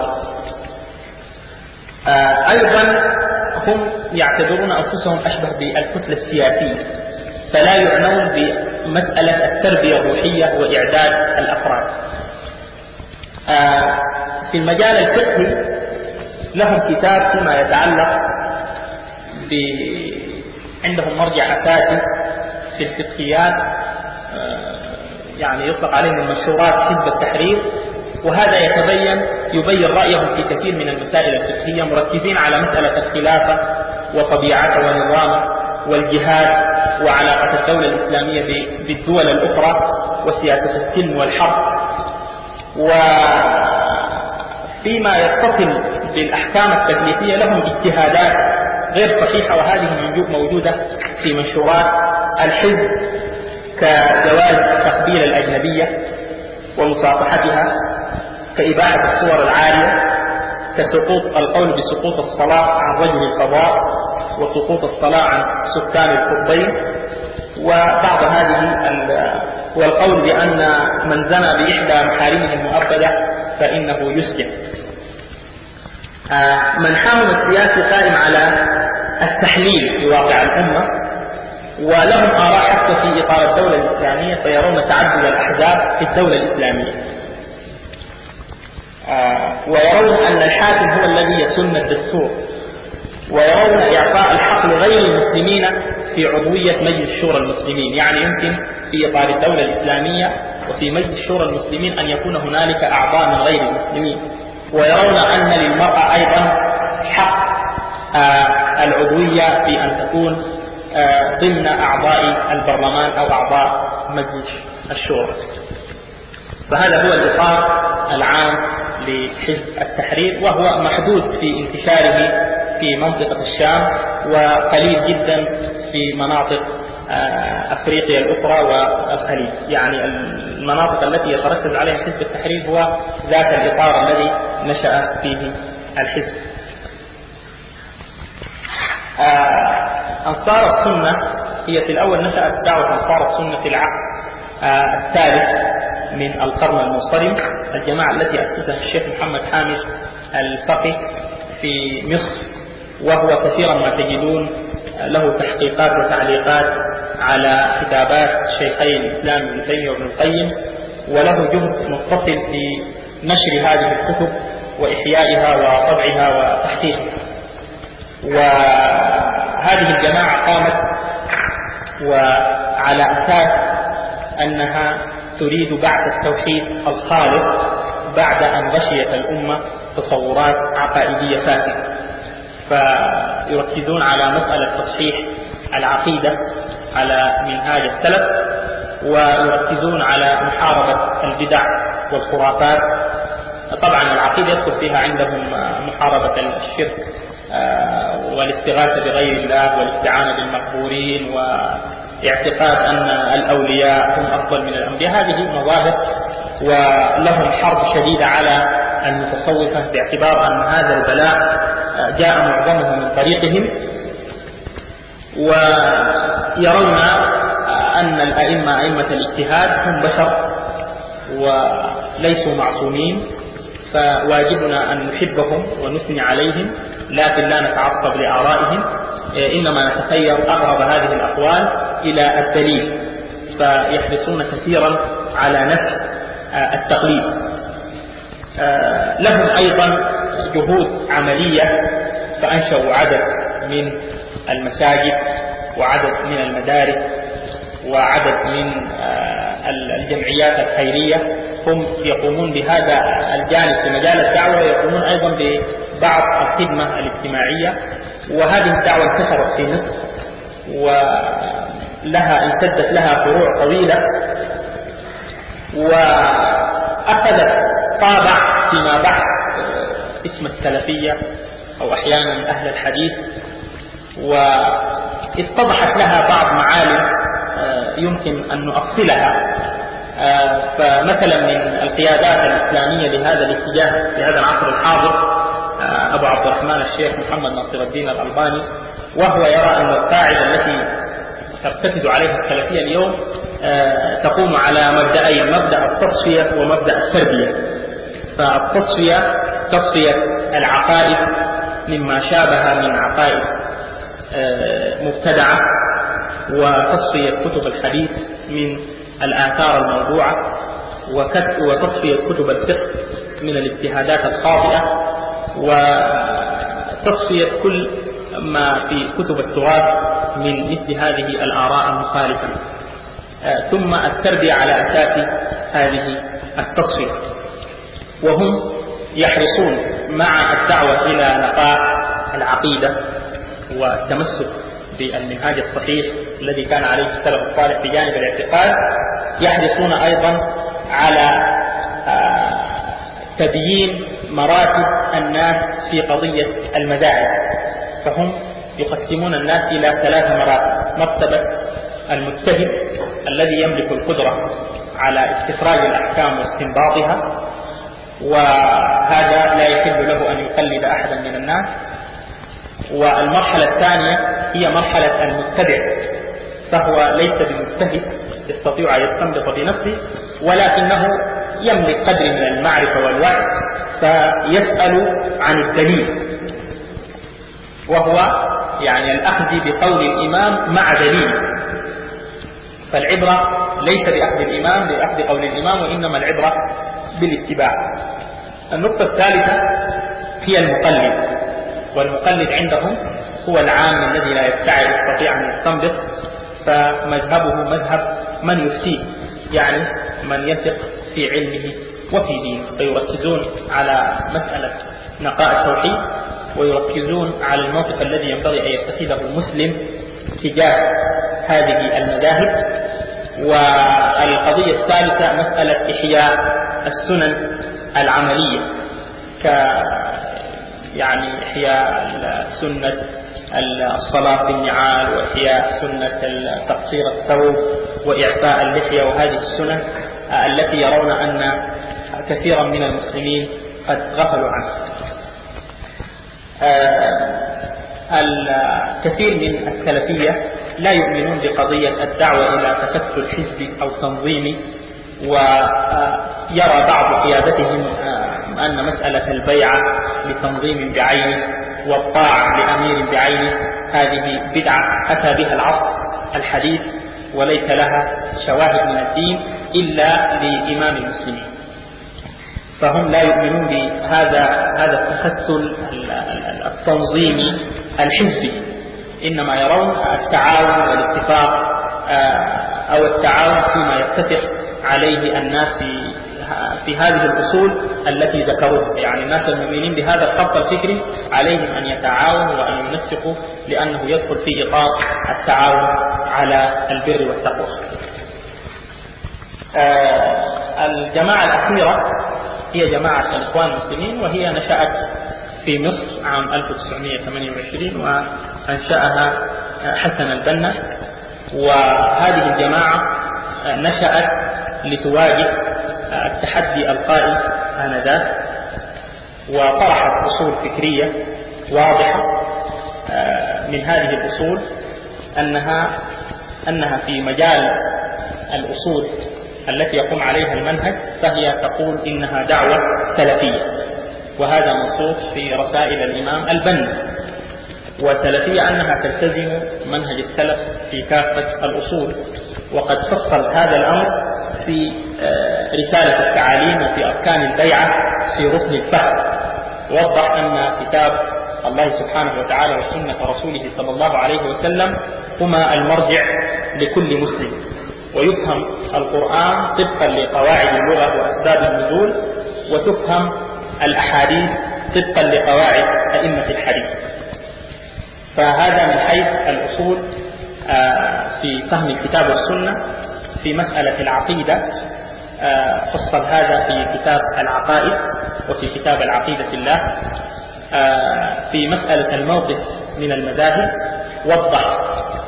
أيضا هم يعتبرون أنفسهم أشبه بالكتلة السياسية فلا يعنون بمسألة التربية الروحية وإعداد الأفراد. آه، في المجال الفقهي لهم كتاب فيما يتعلق ب عندهم مرجع أساسي في الفقهيات آه، يعني يطلق عليه من مشهورات حزب التحرير. وهذا يتبين يبين رأيهم في كثير من المسائل الفقهية مركزين على مسألة الخلافة وطبيعته ونظامه والجهاد وعلاقة الدولة الإسلامية بالدول الأخرى وسياسة السلم والحرب. وفيما يتصل بالأحكام التكليفية لهم اجتهادات غير صحيحة وهذه موجودة في منشورات الحزب كجواز تقبيل الأجنبية. ومصافحتها كإباحة الصور العارية كسقوط القول بسقوط الصلاة عن رجل القضاء وسقوط الصلاة عن سكان القطبين وبعض هذه والقول بأن من زنى بإحدى محارمه المؤبدة فإنه يسجن. آه، منحاهم السياسي قائم على التحليل في واقع الأمة ولهم آراء حتى في إطار الدولة الإسلامية فيرون تعدد الأحزاب في الدولة الإسلامية. آه، ويرون أن الحاكم هو الذي يسن الدستور. ويرون إعطاء الحق لغير المسلمين في عضوية مجلس شورى المسلمين. يعني يمكن في إطار الدولة الإسلامية وفي مجلس شورى المسلمين أن يكون هنالك أعضاء من غير المسلمين. ويرون أن للمرأة أيضا حق آه، العضوية في أن تكون ضمن أعضاء البرلمان أو أعضاء مجلس الشورى. فهذا هو الإطار العام لحزب التحرير وهو محدود في انتشاره في منطقة الشام وقليل جدا في مناطق آه، أفريقيا الأخرى والخليج. يعني المناطق التي يتركز عليها حزب التحرير هو ذات الإطار الذي نشأ فيه الحزب. آه، أنصار السنة هي في الأول نشأت دعوة أنصار السنة في العقد آه، الثالث من القرن المنصرم الجماعة التي أسسها الشيخ محمد حامد الفقي في مصر وهو كثيرا ما تجدون له تحقيقات وتعليقات على كتابات شيخي الإسلام ابن تيمية وابن القيم وله جهد متصل في نشر هذه الكتب وإحيائها وطبعها وتحقيقها. وهذه الجماعة قامت وعلى أساس أنها تريد بعد التوحيد الخالص بعد أن غشيت الأمة تصورات عقائدية فاسدة. فيركزون على مسألة تصحيح العقيدة على منهاج السلف ويركزون على محاربة البدع والخرافات. طبعا العقيدة يدخل فيها عندهم محاربة الشرك والاستغاثة بغير الله والاستعانة بالمقبورين واعتقاد أن الأولياء هم أفضل من الأنبياء. هذه مظاهر ولهم حرب شديدة على المتصوفة باعتبار أن هذا البلاء جاء معظمه من طريقهم. ويرون أن الأئمة أئمة الاجتهاد هم بشر وليسوا معصومين. فواجبنا أن نحبهم ونثني عليهم لكن لا نتعصب لآرائهم. إنما نتخير أغرب هذه الأقوال إلى الدليل. فيحرصون كثيرا على نفي التقليد. لهم أيضا جهود عملية فأنشأوا عدد من المساجد وعدد من المدارس وعدد من الجمعيات الخيرية. هم يقومون بهذا الجانب في مجال الدعوة ويقومون أيضا بعض الخدمة الاجتماعية. وهذه الدعوة انتشرت في مصر ولها امتدت لها فروع طويلة وأخذت طابع فيما بعد اسم السلفية أو أحيانا أهل الحديث. واتضحت لها بعض معالم آه، يمكن أن نؤصلها. آه، فمثلا من القيادات الإسلامية لهذا الاتجاه في هذا العصر الحاضر آه، أبو عبد الرحمن الشيخ محمد ناصر الدين الألباني وهو يرى أن القاعدة التي ترتكز عليها السلفية اليوم تقوم على مبدأين مبدأ التصفية ومبدأ التربية. فالتصفية تصفية العقائد مما شابه من عقائد مبتدعة وتصفية كتب الحديث من الآثار الموضوعة وتصفية كتب الفقه من الاجتهادات الخاطئة وتصفية كل ما في كتب التراث من مثل هذه الآراء المخالفة. آه، ثم التربية على أساس هذه التصفية. وهم يحرصون مع الدعوة إلى نقاء العقيدة والتمسك بالمنهاج الصحيح الذي كان عليه السلف الصالح في جانب الاعتقاد يحرصون أيضا على آه، تبيين مراتب الناس في قضية المذاهب فهم يقسمون الناس إلى ثلاث مراتب. مرتبة المجتهد الذي يملك القدرة على استخراج الأحكام واستنباطها وهذا لا يحل له أن يقلد أحدا من الناس. والمرحلة الثانية هي مرحلة المتبع فهو ليس بمجتهد يستطيع أن يستنبط بنفسه ولكنه يملك قدر من المعرفة والوعي فيسأل عن الدليل. وهو يعني الأخذ بقول الإمام مع دليل. فالعبرة ليس بأخذ الإمام بأخذ قول الإمام وإنما العبرة بالاتباع. النقطة الثالثة هي المقلد. والمقلد عندهم هو العام الذي لا يستطيع يستطيع أن يستنبط فمذهبه مذهب من يفتيه يعني من يثق في علمه وفي دينه فيركزون على مسألة نقاء التوحيد ويركزون على الموقف الذي ينبغي أن يتخذه المسلم تجاه هذه المذاهب. والقضية الثالثة مسألة إحياء السنن العملية ك يعني إحياء سنة الصلاة بالنعال وإحياء سنة تقصير الثوب وإعفاء اللحية وهذه السنن التي يرون أن كثيرا من المسلمين قد غفلوا عنها. آه، الكثير من السلفية لا يؤمنون بقضية الدعوة إلى تفتل حزبي أو تنظيمي ويرى بعض قيادتهم آه، أن مسألة البيعة لتنظيم بعينه والطاعة لأمير بعينه هذه بدعة أتى بها العصر الحديث وليس لها شواهد من الدين إلا لإمام المسلمين. فهم لا يؤمنون بهذا هذا التفتل التنظيمي الحزبي. إنما يرون التعاون والاتفاق آه، أو التعاون فيما يتفق عليه الناس في هذه الأصول التي ذكروها. يعني الناس المؤمنين بهذا الخط الفكري عليهم أن يتعاونوا وأن ينسقوا لأنه يدخل في إطار التعاون على البر والتقوى. آه الجماعة الأخيرة هي جماعة الإخوان المسلمين وهي نشأت في مصر عام 1928 وأنشأها حسن البنا. وهذه الجماعة نشأت لتواجه التحدي القائم آنذاك. وطرحت أصول فكرية واضحة آه، من هذه الأصول أنها أنها في مجال الأصول التي يقوم عليها المنهج فهي تقول إنها دعوة سلفية. وهذا منصوص في رسائل الإمام البنا والسلفية أنها تلتزم منهج السلف في كافة الأصول. وقد فصل هذا الأمر في آه، رسالة التعاليم وفي أركان البيعة في ركن الفهم وضح أن كتاب الله سبحانه وتعالى وسنة رسوله صلى الله عليه وسلم هما المرجع لكل مسلم. ويفهم القرآن طبقا لقواعد اللغة وأسباب النزول وتفهم الأحاديث طبقا لقواعد أئمة الحديث. فهذا من حيث الأصول آه، في فهم الكتاب والسنة. في مسألة العقيدة آه، فصل هذا في كتاب العقائد وفي كتاب العقيدة الله آه، في مسألة الموقف من المذاهب وضح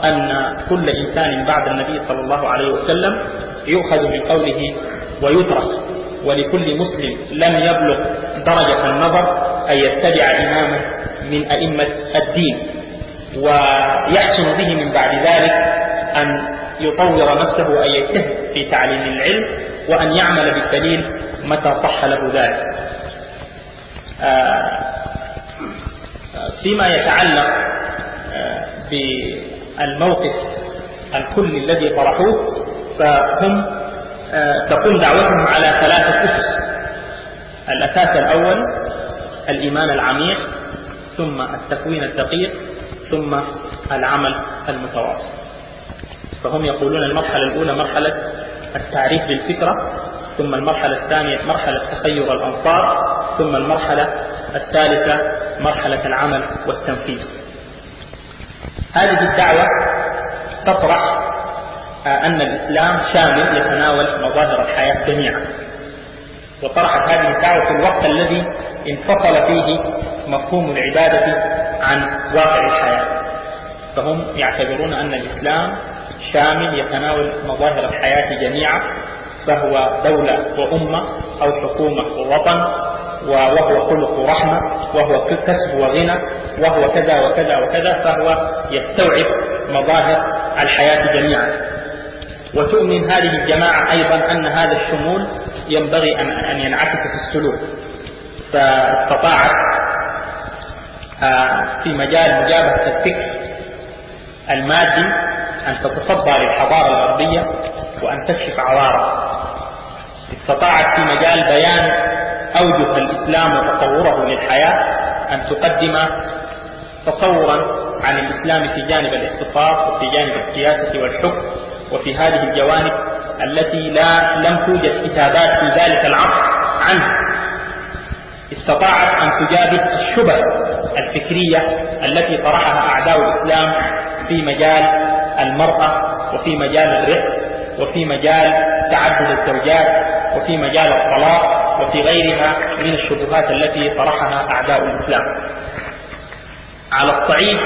أن كل إنسان بعد النبي صلى الله عليه وسلم يؤخذ من قوله ويترك ولكل مسلم لم يبلغ درجة النظر أن يتبع إماما من أئمة الدين. ويحسن به من بعد ذلك أن يطور نفسه أن يجتهد في تعليم العلم وأن يعمل بالدليل متى صح له ذلك. آه، فيما يتعلق آه، بالموقف الكلي الذي طرحوه فهم آه، تقوم دعوتهم على ثلاثة أسس. الأساس الأول الإيمان العميق ثم التكوين الدقيق ثم العمل المتواصل. فهم يقولون المرحلة الأولى مرحلة التعريف بالفكرة ثم المرحلة الثانية مرحلة تخير الأنصار ثم المرحلة الثالثة مرحلة العمل والتنفيذ. هذه الدعوة تطرح آه، أن الإسلام شامل يتناول مظاهر الحياة جميعا. وطرحت هذه الدعوة في الوقت الذي انفصل فيه مفهوم العبادة عن واقع الحياة. فهم يعتبرون أن الإسلام شامل يتناول مظاهر الحياة جميعا فهو دولة وأمة أو حكومة ووطن وهو خلق ورحمة وهو كسب وغنى وهو كذا وكذا وكذا فهو يستوعب مظاهر الحياة جميعا. وتؤمن هذه الجماعة أيضا أن هذا الشمول ينبغي أن ينعكس في السلوك. فاستطاعت آه، في مجال مجابهة الفكر المادي أن تتصدى للحضارة الغربية وأن تكشف عوارض. استطاعت في مجال بيان أوجه الإسلام وتطوره للحياة أن تقدم تصورا عن الإسلام في جانب الاقتصاد وفي جانب السياسة والحكم وفي هذه الجوانب التي لا لم توجد كتابات في ذلك العصر عنها. استطاعت أن تجابه الشبه الفكرية التي طرحها أعداء الإسلام في مجال المرأة وفي مجال الرق وفي مجال تعدد الزوجات وفي مجال الطلاق وفي غيرها من الشبهات التي طرحها أعداء الإسلام. على الصعيد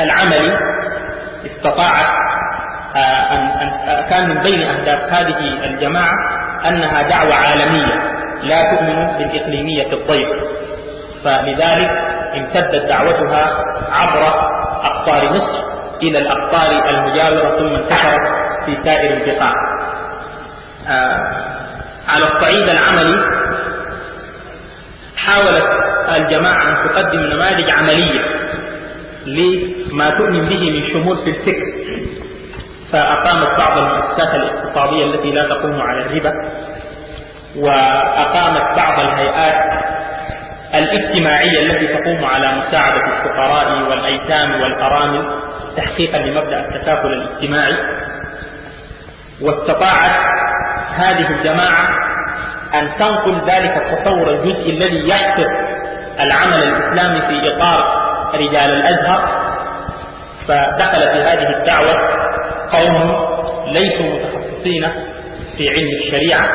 العملي استطاعت آه، أن كان من بين أهداف هذه الجماعة أنها دعوة عالمية لا تؤمن بالإقليمية الضيق فلذلك امتدت دعوتها عبر أقطار مصر إلى الأقطار المجاورة ثم انتشرت في سائر البقاع. آه على الصعيد العملي حاولت الجماعة أن تقدم نماذج عملية لما تؤمن به من شمول في الفكر فأقامت بعض المؤسسات الاقتصادية التي لا تقوم على الربا وأقامت بعض الهيئات الاجتماعية التي تقوم على مساعدة الفقراء والأيتام والأرامل تحقيقا لمبدأ التكافل الاجتماعي. واستطاعت هذه الجماعة أن تنقل ذلك التصور الجزئي الذي يحصر العمل الإسلامي في إطار رجال الأزهر. فدخل في هذه الدعوة قوم ليسوا متخصصين في علم الشريعة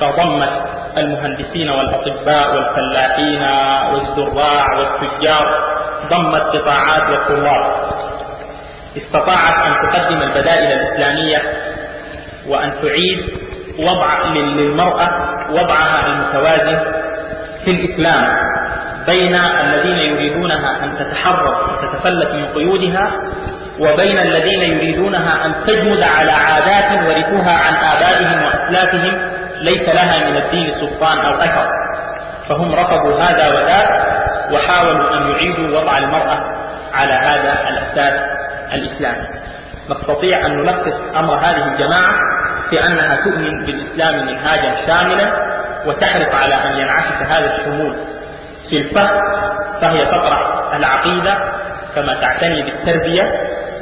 فضمت المهندسين والأطباء والفلاحين والزراع والتجار ضمت قطاعات والطلاب استطاعت أن تقدم البدائل الإسلامية وأن تعيد وضع للمرأة وضعها المتوازن في الإسلام بين الذين يريدونها أن تتحرر وتتفلت من قيودها وبين الذين يريدونها أن تجمد على عادات ورثوها عن آبائهم وأسلافهم ليس لها من الدين سلطان أو أثر. فهم رفضوا هذا وذاك وحاولوا أن يعيدوا وضع المرأة على هذا الأساس الإسلامي نستطيع أن نلخص أمر هذه الجماعة في أنها تؤمن بالإسلام منهاجا شاملا وتحرص على أن ينعكس هذا الشمول في الفهم فهي تطرح العقيدة كما تعتني بالتربية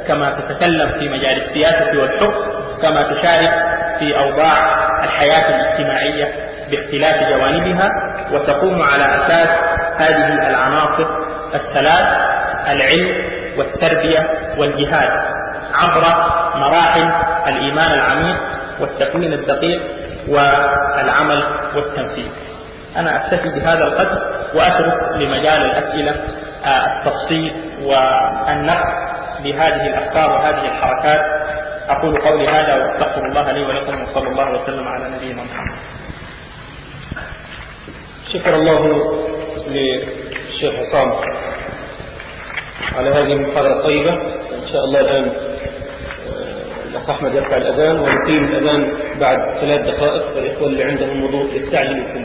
كما تتكلم في مجال السياسة والحكم كما تشارك في أوضاع الحياة الاجتماعية باختلاف جوانبها وتقوم على أساس هذه العناصر الثلاث العلم والتربية والجهاد عبر مراحل الإيمان العميق والتكوين الدقيق والعمل والتنفيذ. أنا أكتفي بهذا القدر وأترك لمجال الأسئلة آه، التفصيل والنقد لهذه الأفكار وهذه الحركات. أقول قولي هذا وأستغفر الله لي ولكم وصلى الله وسلم على نبينا محمد. شكر الله للشيخ عصام على هذه المحاضرة الطيبة. إن شاء الله الآن آه، الأخ أحمد يرفع الأذان ويقيم الأذان بعد ثلاث دقائق. فالإخوة اللي عندهم وضوء يستعجلوا في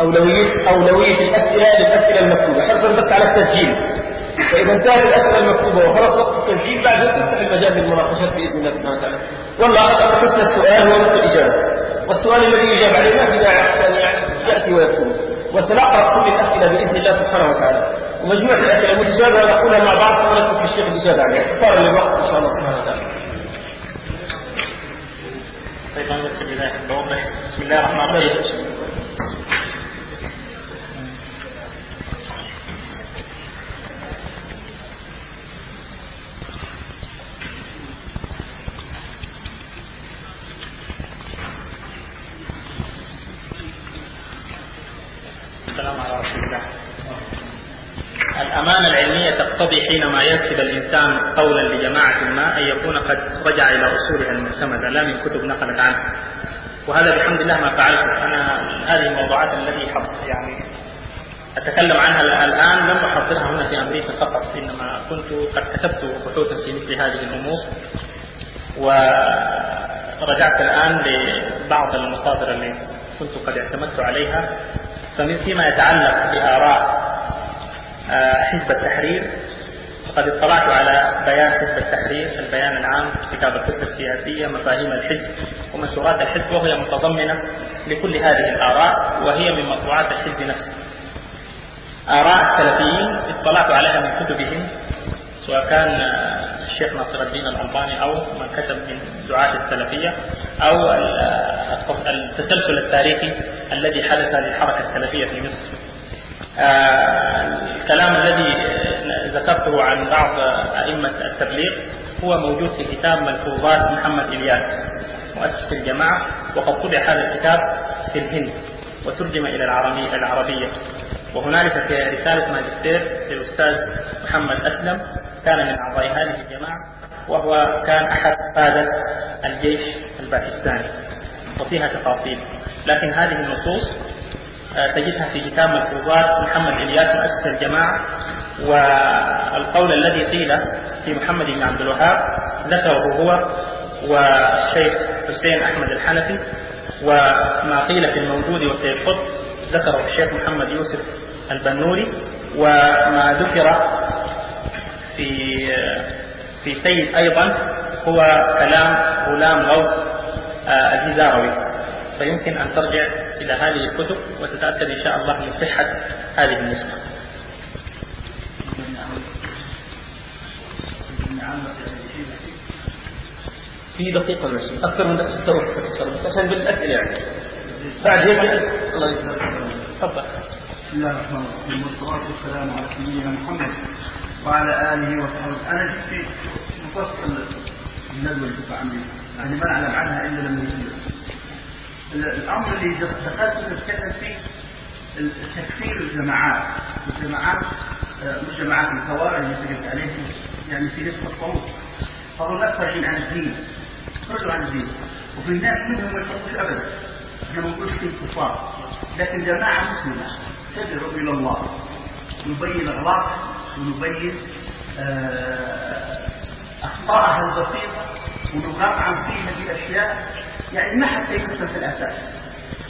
أولوية أولوية الأسئلة للأسئلة المكتوبة. حرصا بس على التسجيل. فإذا انتهت الأسئلة المكتوبة وخلص وقت التسجيل بعد ذلك تفتح المجال للمناقشات بإذن الله سبحانه وتعالى. والله حسن السؤال هو الإجابة. والسؤال الذي يجاب عليه ما في داعي يعني يأتي ويكون وسنقرأ كل الأسئلة بإذن الله سبحانه وتعالى. ومجموعة الأسئلة المتشابهة نقولها مع بعض ثم في الشيخ الإجابة عليها اختار للوقت إن شاء الله سبحانه وتعالى. طيب أنا بس بسم الله الرحمن الرحيم السلام على رسول الله الأمانة تقتضي حينما ينسب الإنسان قولا لجماعة ما أن يكون قد رجع إلى أصولها المعتمدة لا من كتب نقلت عنه. وهذا بحمد الله ما فعلته. أنا هذه الموضوعات التي يعني أتكلم عنها الآن لم أحضرها هنا في أمريكا فقط إنما كنت قد كتبت بحوثا في مثل هذه الأمور. ورجعت الآن لبعض المصادر التي كنت قد اعتمدت عليها. فمن فيما يتعلق بآراء حزب التحرير. فقد اطلعت على بيان حزب التحرير البيان العام كتاب الفكر السياسية مفاهيم الحزب ومنشورات الحزب وهي متضمنة لكل هذه الآراء وهي من مطبوعات الحزب نفسه. آراء السلفيين اطلعت عليها من كتبهم سواء كان الشيخ ناصر الدين الألباني أو من كتب من دعاة السلفية أو التسلسل التاريخي الذي حدث للحركة السلفية في مصر. آه، الكلام الذي ذكرته عن بعض أئمة التبليغ هو موجود في كتاب ملفوظات محمد إلياس مؤسس الجماعة وقد طبع هذا الكتاب في الهند وترجم إلى العربية وهنالك في رسالة ماجستير للأستاذ محمد أسلم كان من أعضاء هذه الجماعة وهو كان أحد قادة الجيش الباكستاني. وفيها تفاصيل. لكن هذه النصوص تجدها في كتاب ملحوظات محمد إلياس مؤسس الجماعة والقول الذي قيل في محمد بن عبد الوهاب ذكره هو والشيخ حسين أحمد الحنفي وما قيل في الموجود وسيد قطب ذكره الشيخ محمد يوسف البنوري وما ذكر في في سيد أيضا هو كلام غلام غوث آه، الجزاروي. فيمكن أن ترجع إلى هذه الكتب وتتأكد إن شاء الله من صحة هذه النسبة في دقيقة بس أكثر من دقيقة. توقف عشان بالأسئلة يعني. بعد هيك. الله يسلمك. تفضل. بسم الله الرحمن الرحيم. والصلاة والسلام على سيدنا محمد وعلى آله وصحبه. أنا في مفصل الندوة اللي عندي يعني ما نعلم عنها إلا لما يجي الأمر اللي دخلت نتكلم فيه تكفير الجماعات الجماعات آه، مش جماعات الخوارج اللي قلت عليهم يعني في نسبة الطروق صاروا ناس خارجين عن الدين خرجوا عن الدين وفي ناس منهم ما يفرقوش أبدا. إحنا ما نقولش في كفار لكن جماعة مسلمة تدعو إلى الله. نبين أغلاقها ونبين آه، أخطائها البسيطة ونطعن فيها بأشياء يعني ما حتى يكسر في الأساس.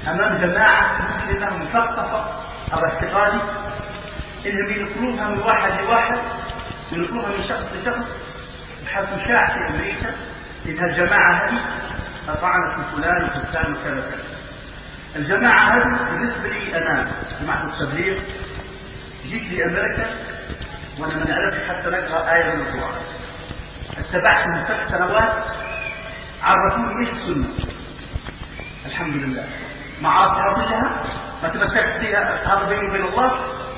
أمام جماعة مسلمة مثقفة أو اعتقادي إنهم ينقلوها من واحد لواحد ينقلوها من شخص لشخص بحيث شاع في أمريكا إن الجماعة هذه طعنت في فلان وفي فلان وكذا وكذا. الجماعة هذه بالنسبة لي أنا جماعة التبليغ جيت لأمريكا وأنا ما نعرفش حتى نقرأ آية من القرآن. اتبعت من ثلاث سنوات عرفوني إيش السنة؟ الحمد لله. معاصيها كلها؟ ما تمسكت فيها هذا بيني وبين الله؟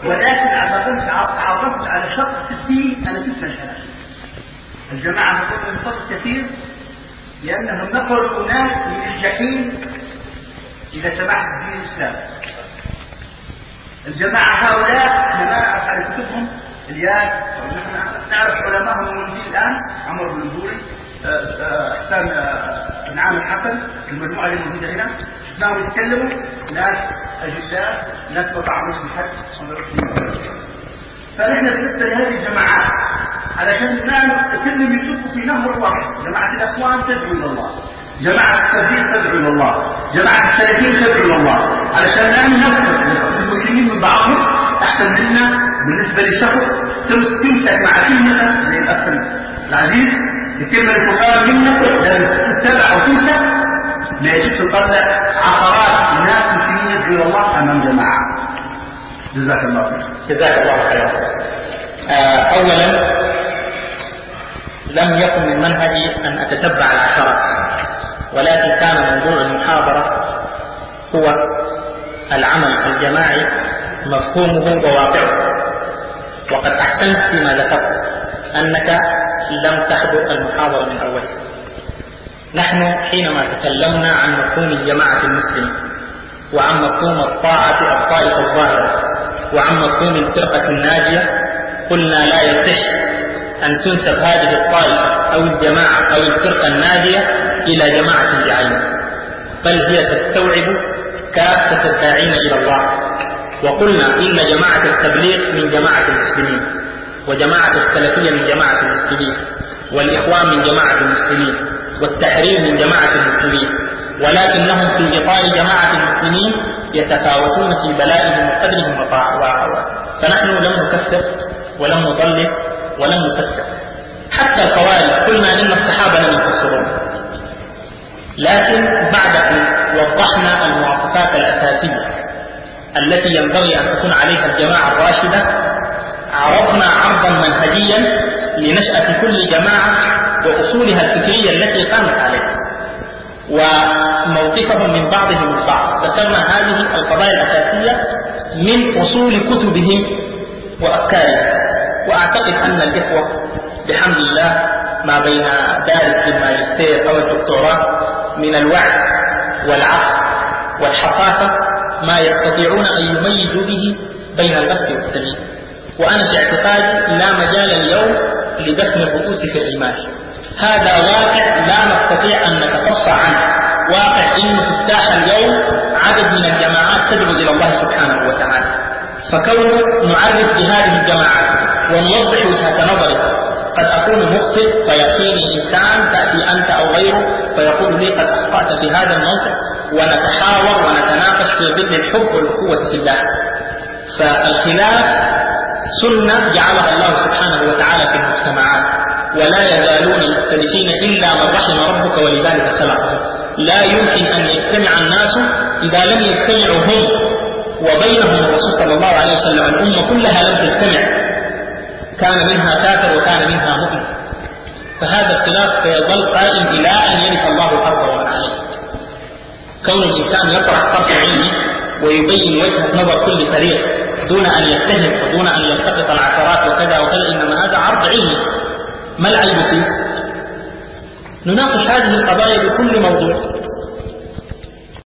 ولكن على قلت تعرفت على شخص الدين أنا كنت الحلال الجماعه هتكون من كثير لأنهم نقلوا ناس من الجحيم اذا سمحت بدين الاسلام الجماعة هؤلاء جماعة على كتبهم الياس نعرف علماءهم الموجودين الآن عمر بن الزوري احسان بن عامر الحسن المجموعة اللي موجودة هنا. شفناهم يتكلموا ناس اجلاء ناس وضع مسلم حد فنحن بالنسبة لهذه الجماعات علشان كلهم يشوفوا في نهر واحد. جماعة الأخوان تدعو إلى الله. جماعة التبليغ تدعو إلى الله. جماعة السلفيين تدعو إلى الله. علشان لا ننفر المسلمين من بعضهم أحسن منا بالنسبة لشخص. تمسك مع كلمة زي الأخ العزيز. الكلمة اللي تقال منك لازم تتبع وتمسك ما يجب تطلع عقارات الناس مسلمين يدعو الله أمام جماعة. جزاك الله خير. جزاك الله خيرا. أولا لم يكن من منهجي أن أتتبع العشرات ولكن كان موضوع المحاضرة هو العمل الجماعي مفهومه وواقعه. وقد أحسنت فيما ذكرت أنك لم تحضر المحاضرة من أولها نحن حينما تكلمنا عن مفهوم الجماعة المسلمة وعن مفهوم الطاعة الطائفة الظاهرة وعن مفهوم الفرقة الناجية قلنا لا يصح أن تنسب هذه الطائفة أو الجماعة أو الفرقة النادية إلى جماعة بعينها بل هي تستوعب كافة الداعين إلى الله. وقلنا إن جماعة التبليغ من جماعة المسلمين. وجماعة السلفية من جماعة المسلمين والإخوان من جماعة المسلمين والتحرير من جماعة المسلمين ولكنهم في إطار جماعة المسلمين يتفاوتون في بلائهم وقدرهم وطاعة فنحن لم نكفر ولم نضلل ولم نفسر. حتى القوارب قلنا إن الصحابة لم يفسرون. لكن بعد أن وضحنا المواصفات الأساسية التي ينبغي أن تكون عليها الجماعة الراشدة عرضنا عرضا منهجيا لنشأة كل جماعة وأصولها الفكرية التي قامت عليها وموقفهم من بعضهم البعض. ذكرنا هذه القضايا الأساسية من أصول كتبهم وافكارهم وأعتقد أن الإخوة بحمد الله ما بين دارس الماجستير أو الدكتوراه من الوعي والعقل والحقافة ما يستطيعون أن يميزوا به بين الغث والسليم وأنا في اعتقادي لا مجال اليوم لدفن الرؤوس في الرمال هذا واقع لا نستطيع أن نتقصى عنه. واقع انه في الساحه اليوم عدد من الجماعات تدعو إلى الله سبحانه وتعالى. فكون نعرف بهذه الجماعات ونوضح وجهة نظره قد أكون مخطئ فيأتيني إنسان تأتي أنت أو غيره فيقول لي قد أخطأت في هذا الموضع ونتحاور ونتناقش في ظل الحب والقوة في الله. فالخلاف سنة جعلها الله سبحانه وتعالى في المجتمعات ولا يزالون مختلفين إلا من رحم ربك ولذلك خلقهم. لا يمكن أن يجتمع الناس إذا لم يجتمعوا هم وبينهم الرسول صلى الله عليه وسلم. الأمة كلها لم تجتمع. كان منها كافر وكان منها مؤمن. فهذا الخلاف سيظل قائم إلى أن يرث الله الأرض ومن عليه كون الانسان يطرح طرف علمي ويبين وجهة نظر كل فريق دون أن يتهم ودون أن يلتقط العثرات وكذا وكذا إنما هذا عرض علمي ما العيب فيه؟ نناقش هذه القضايا بكل موضوع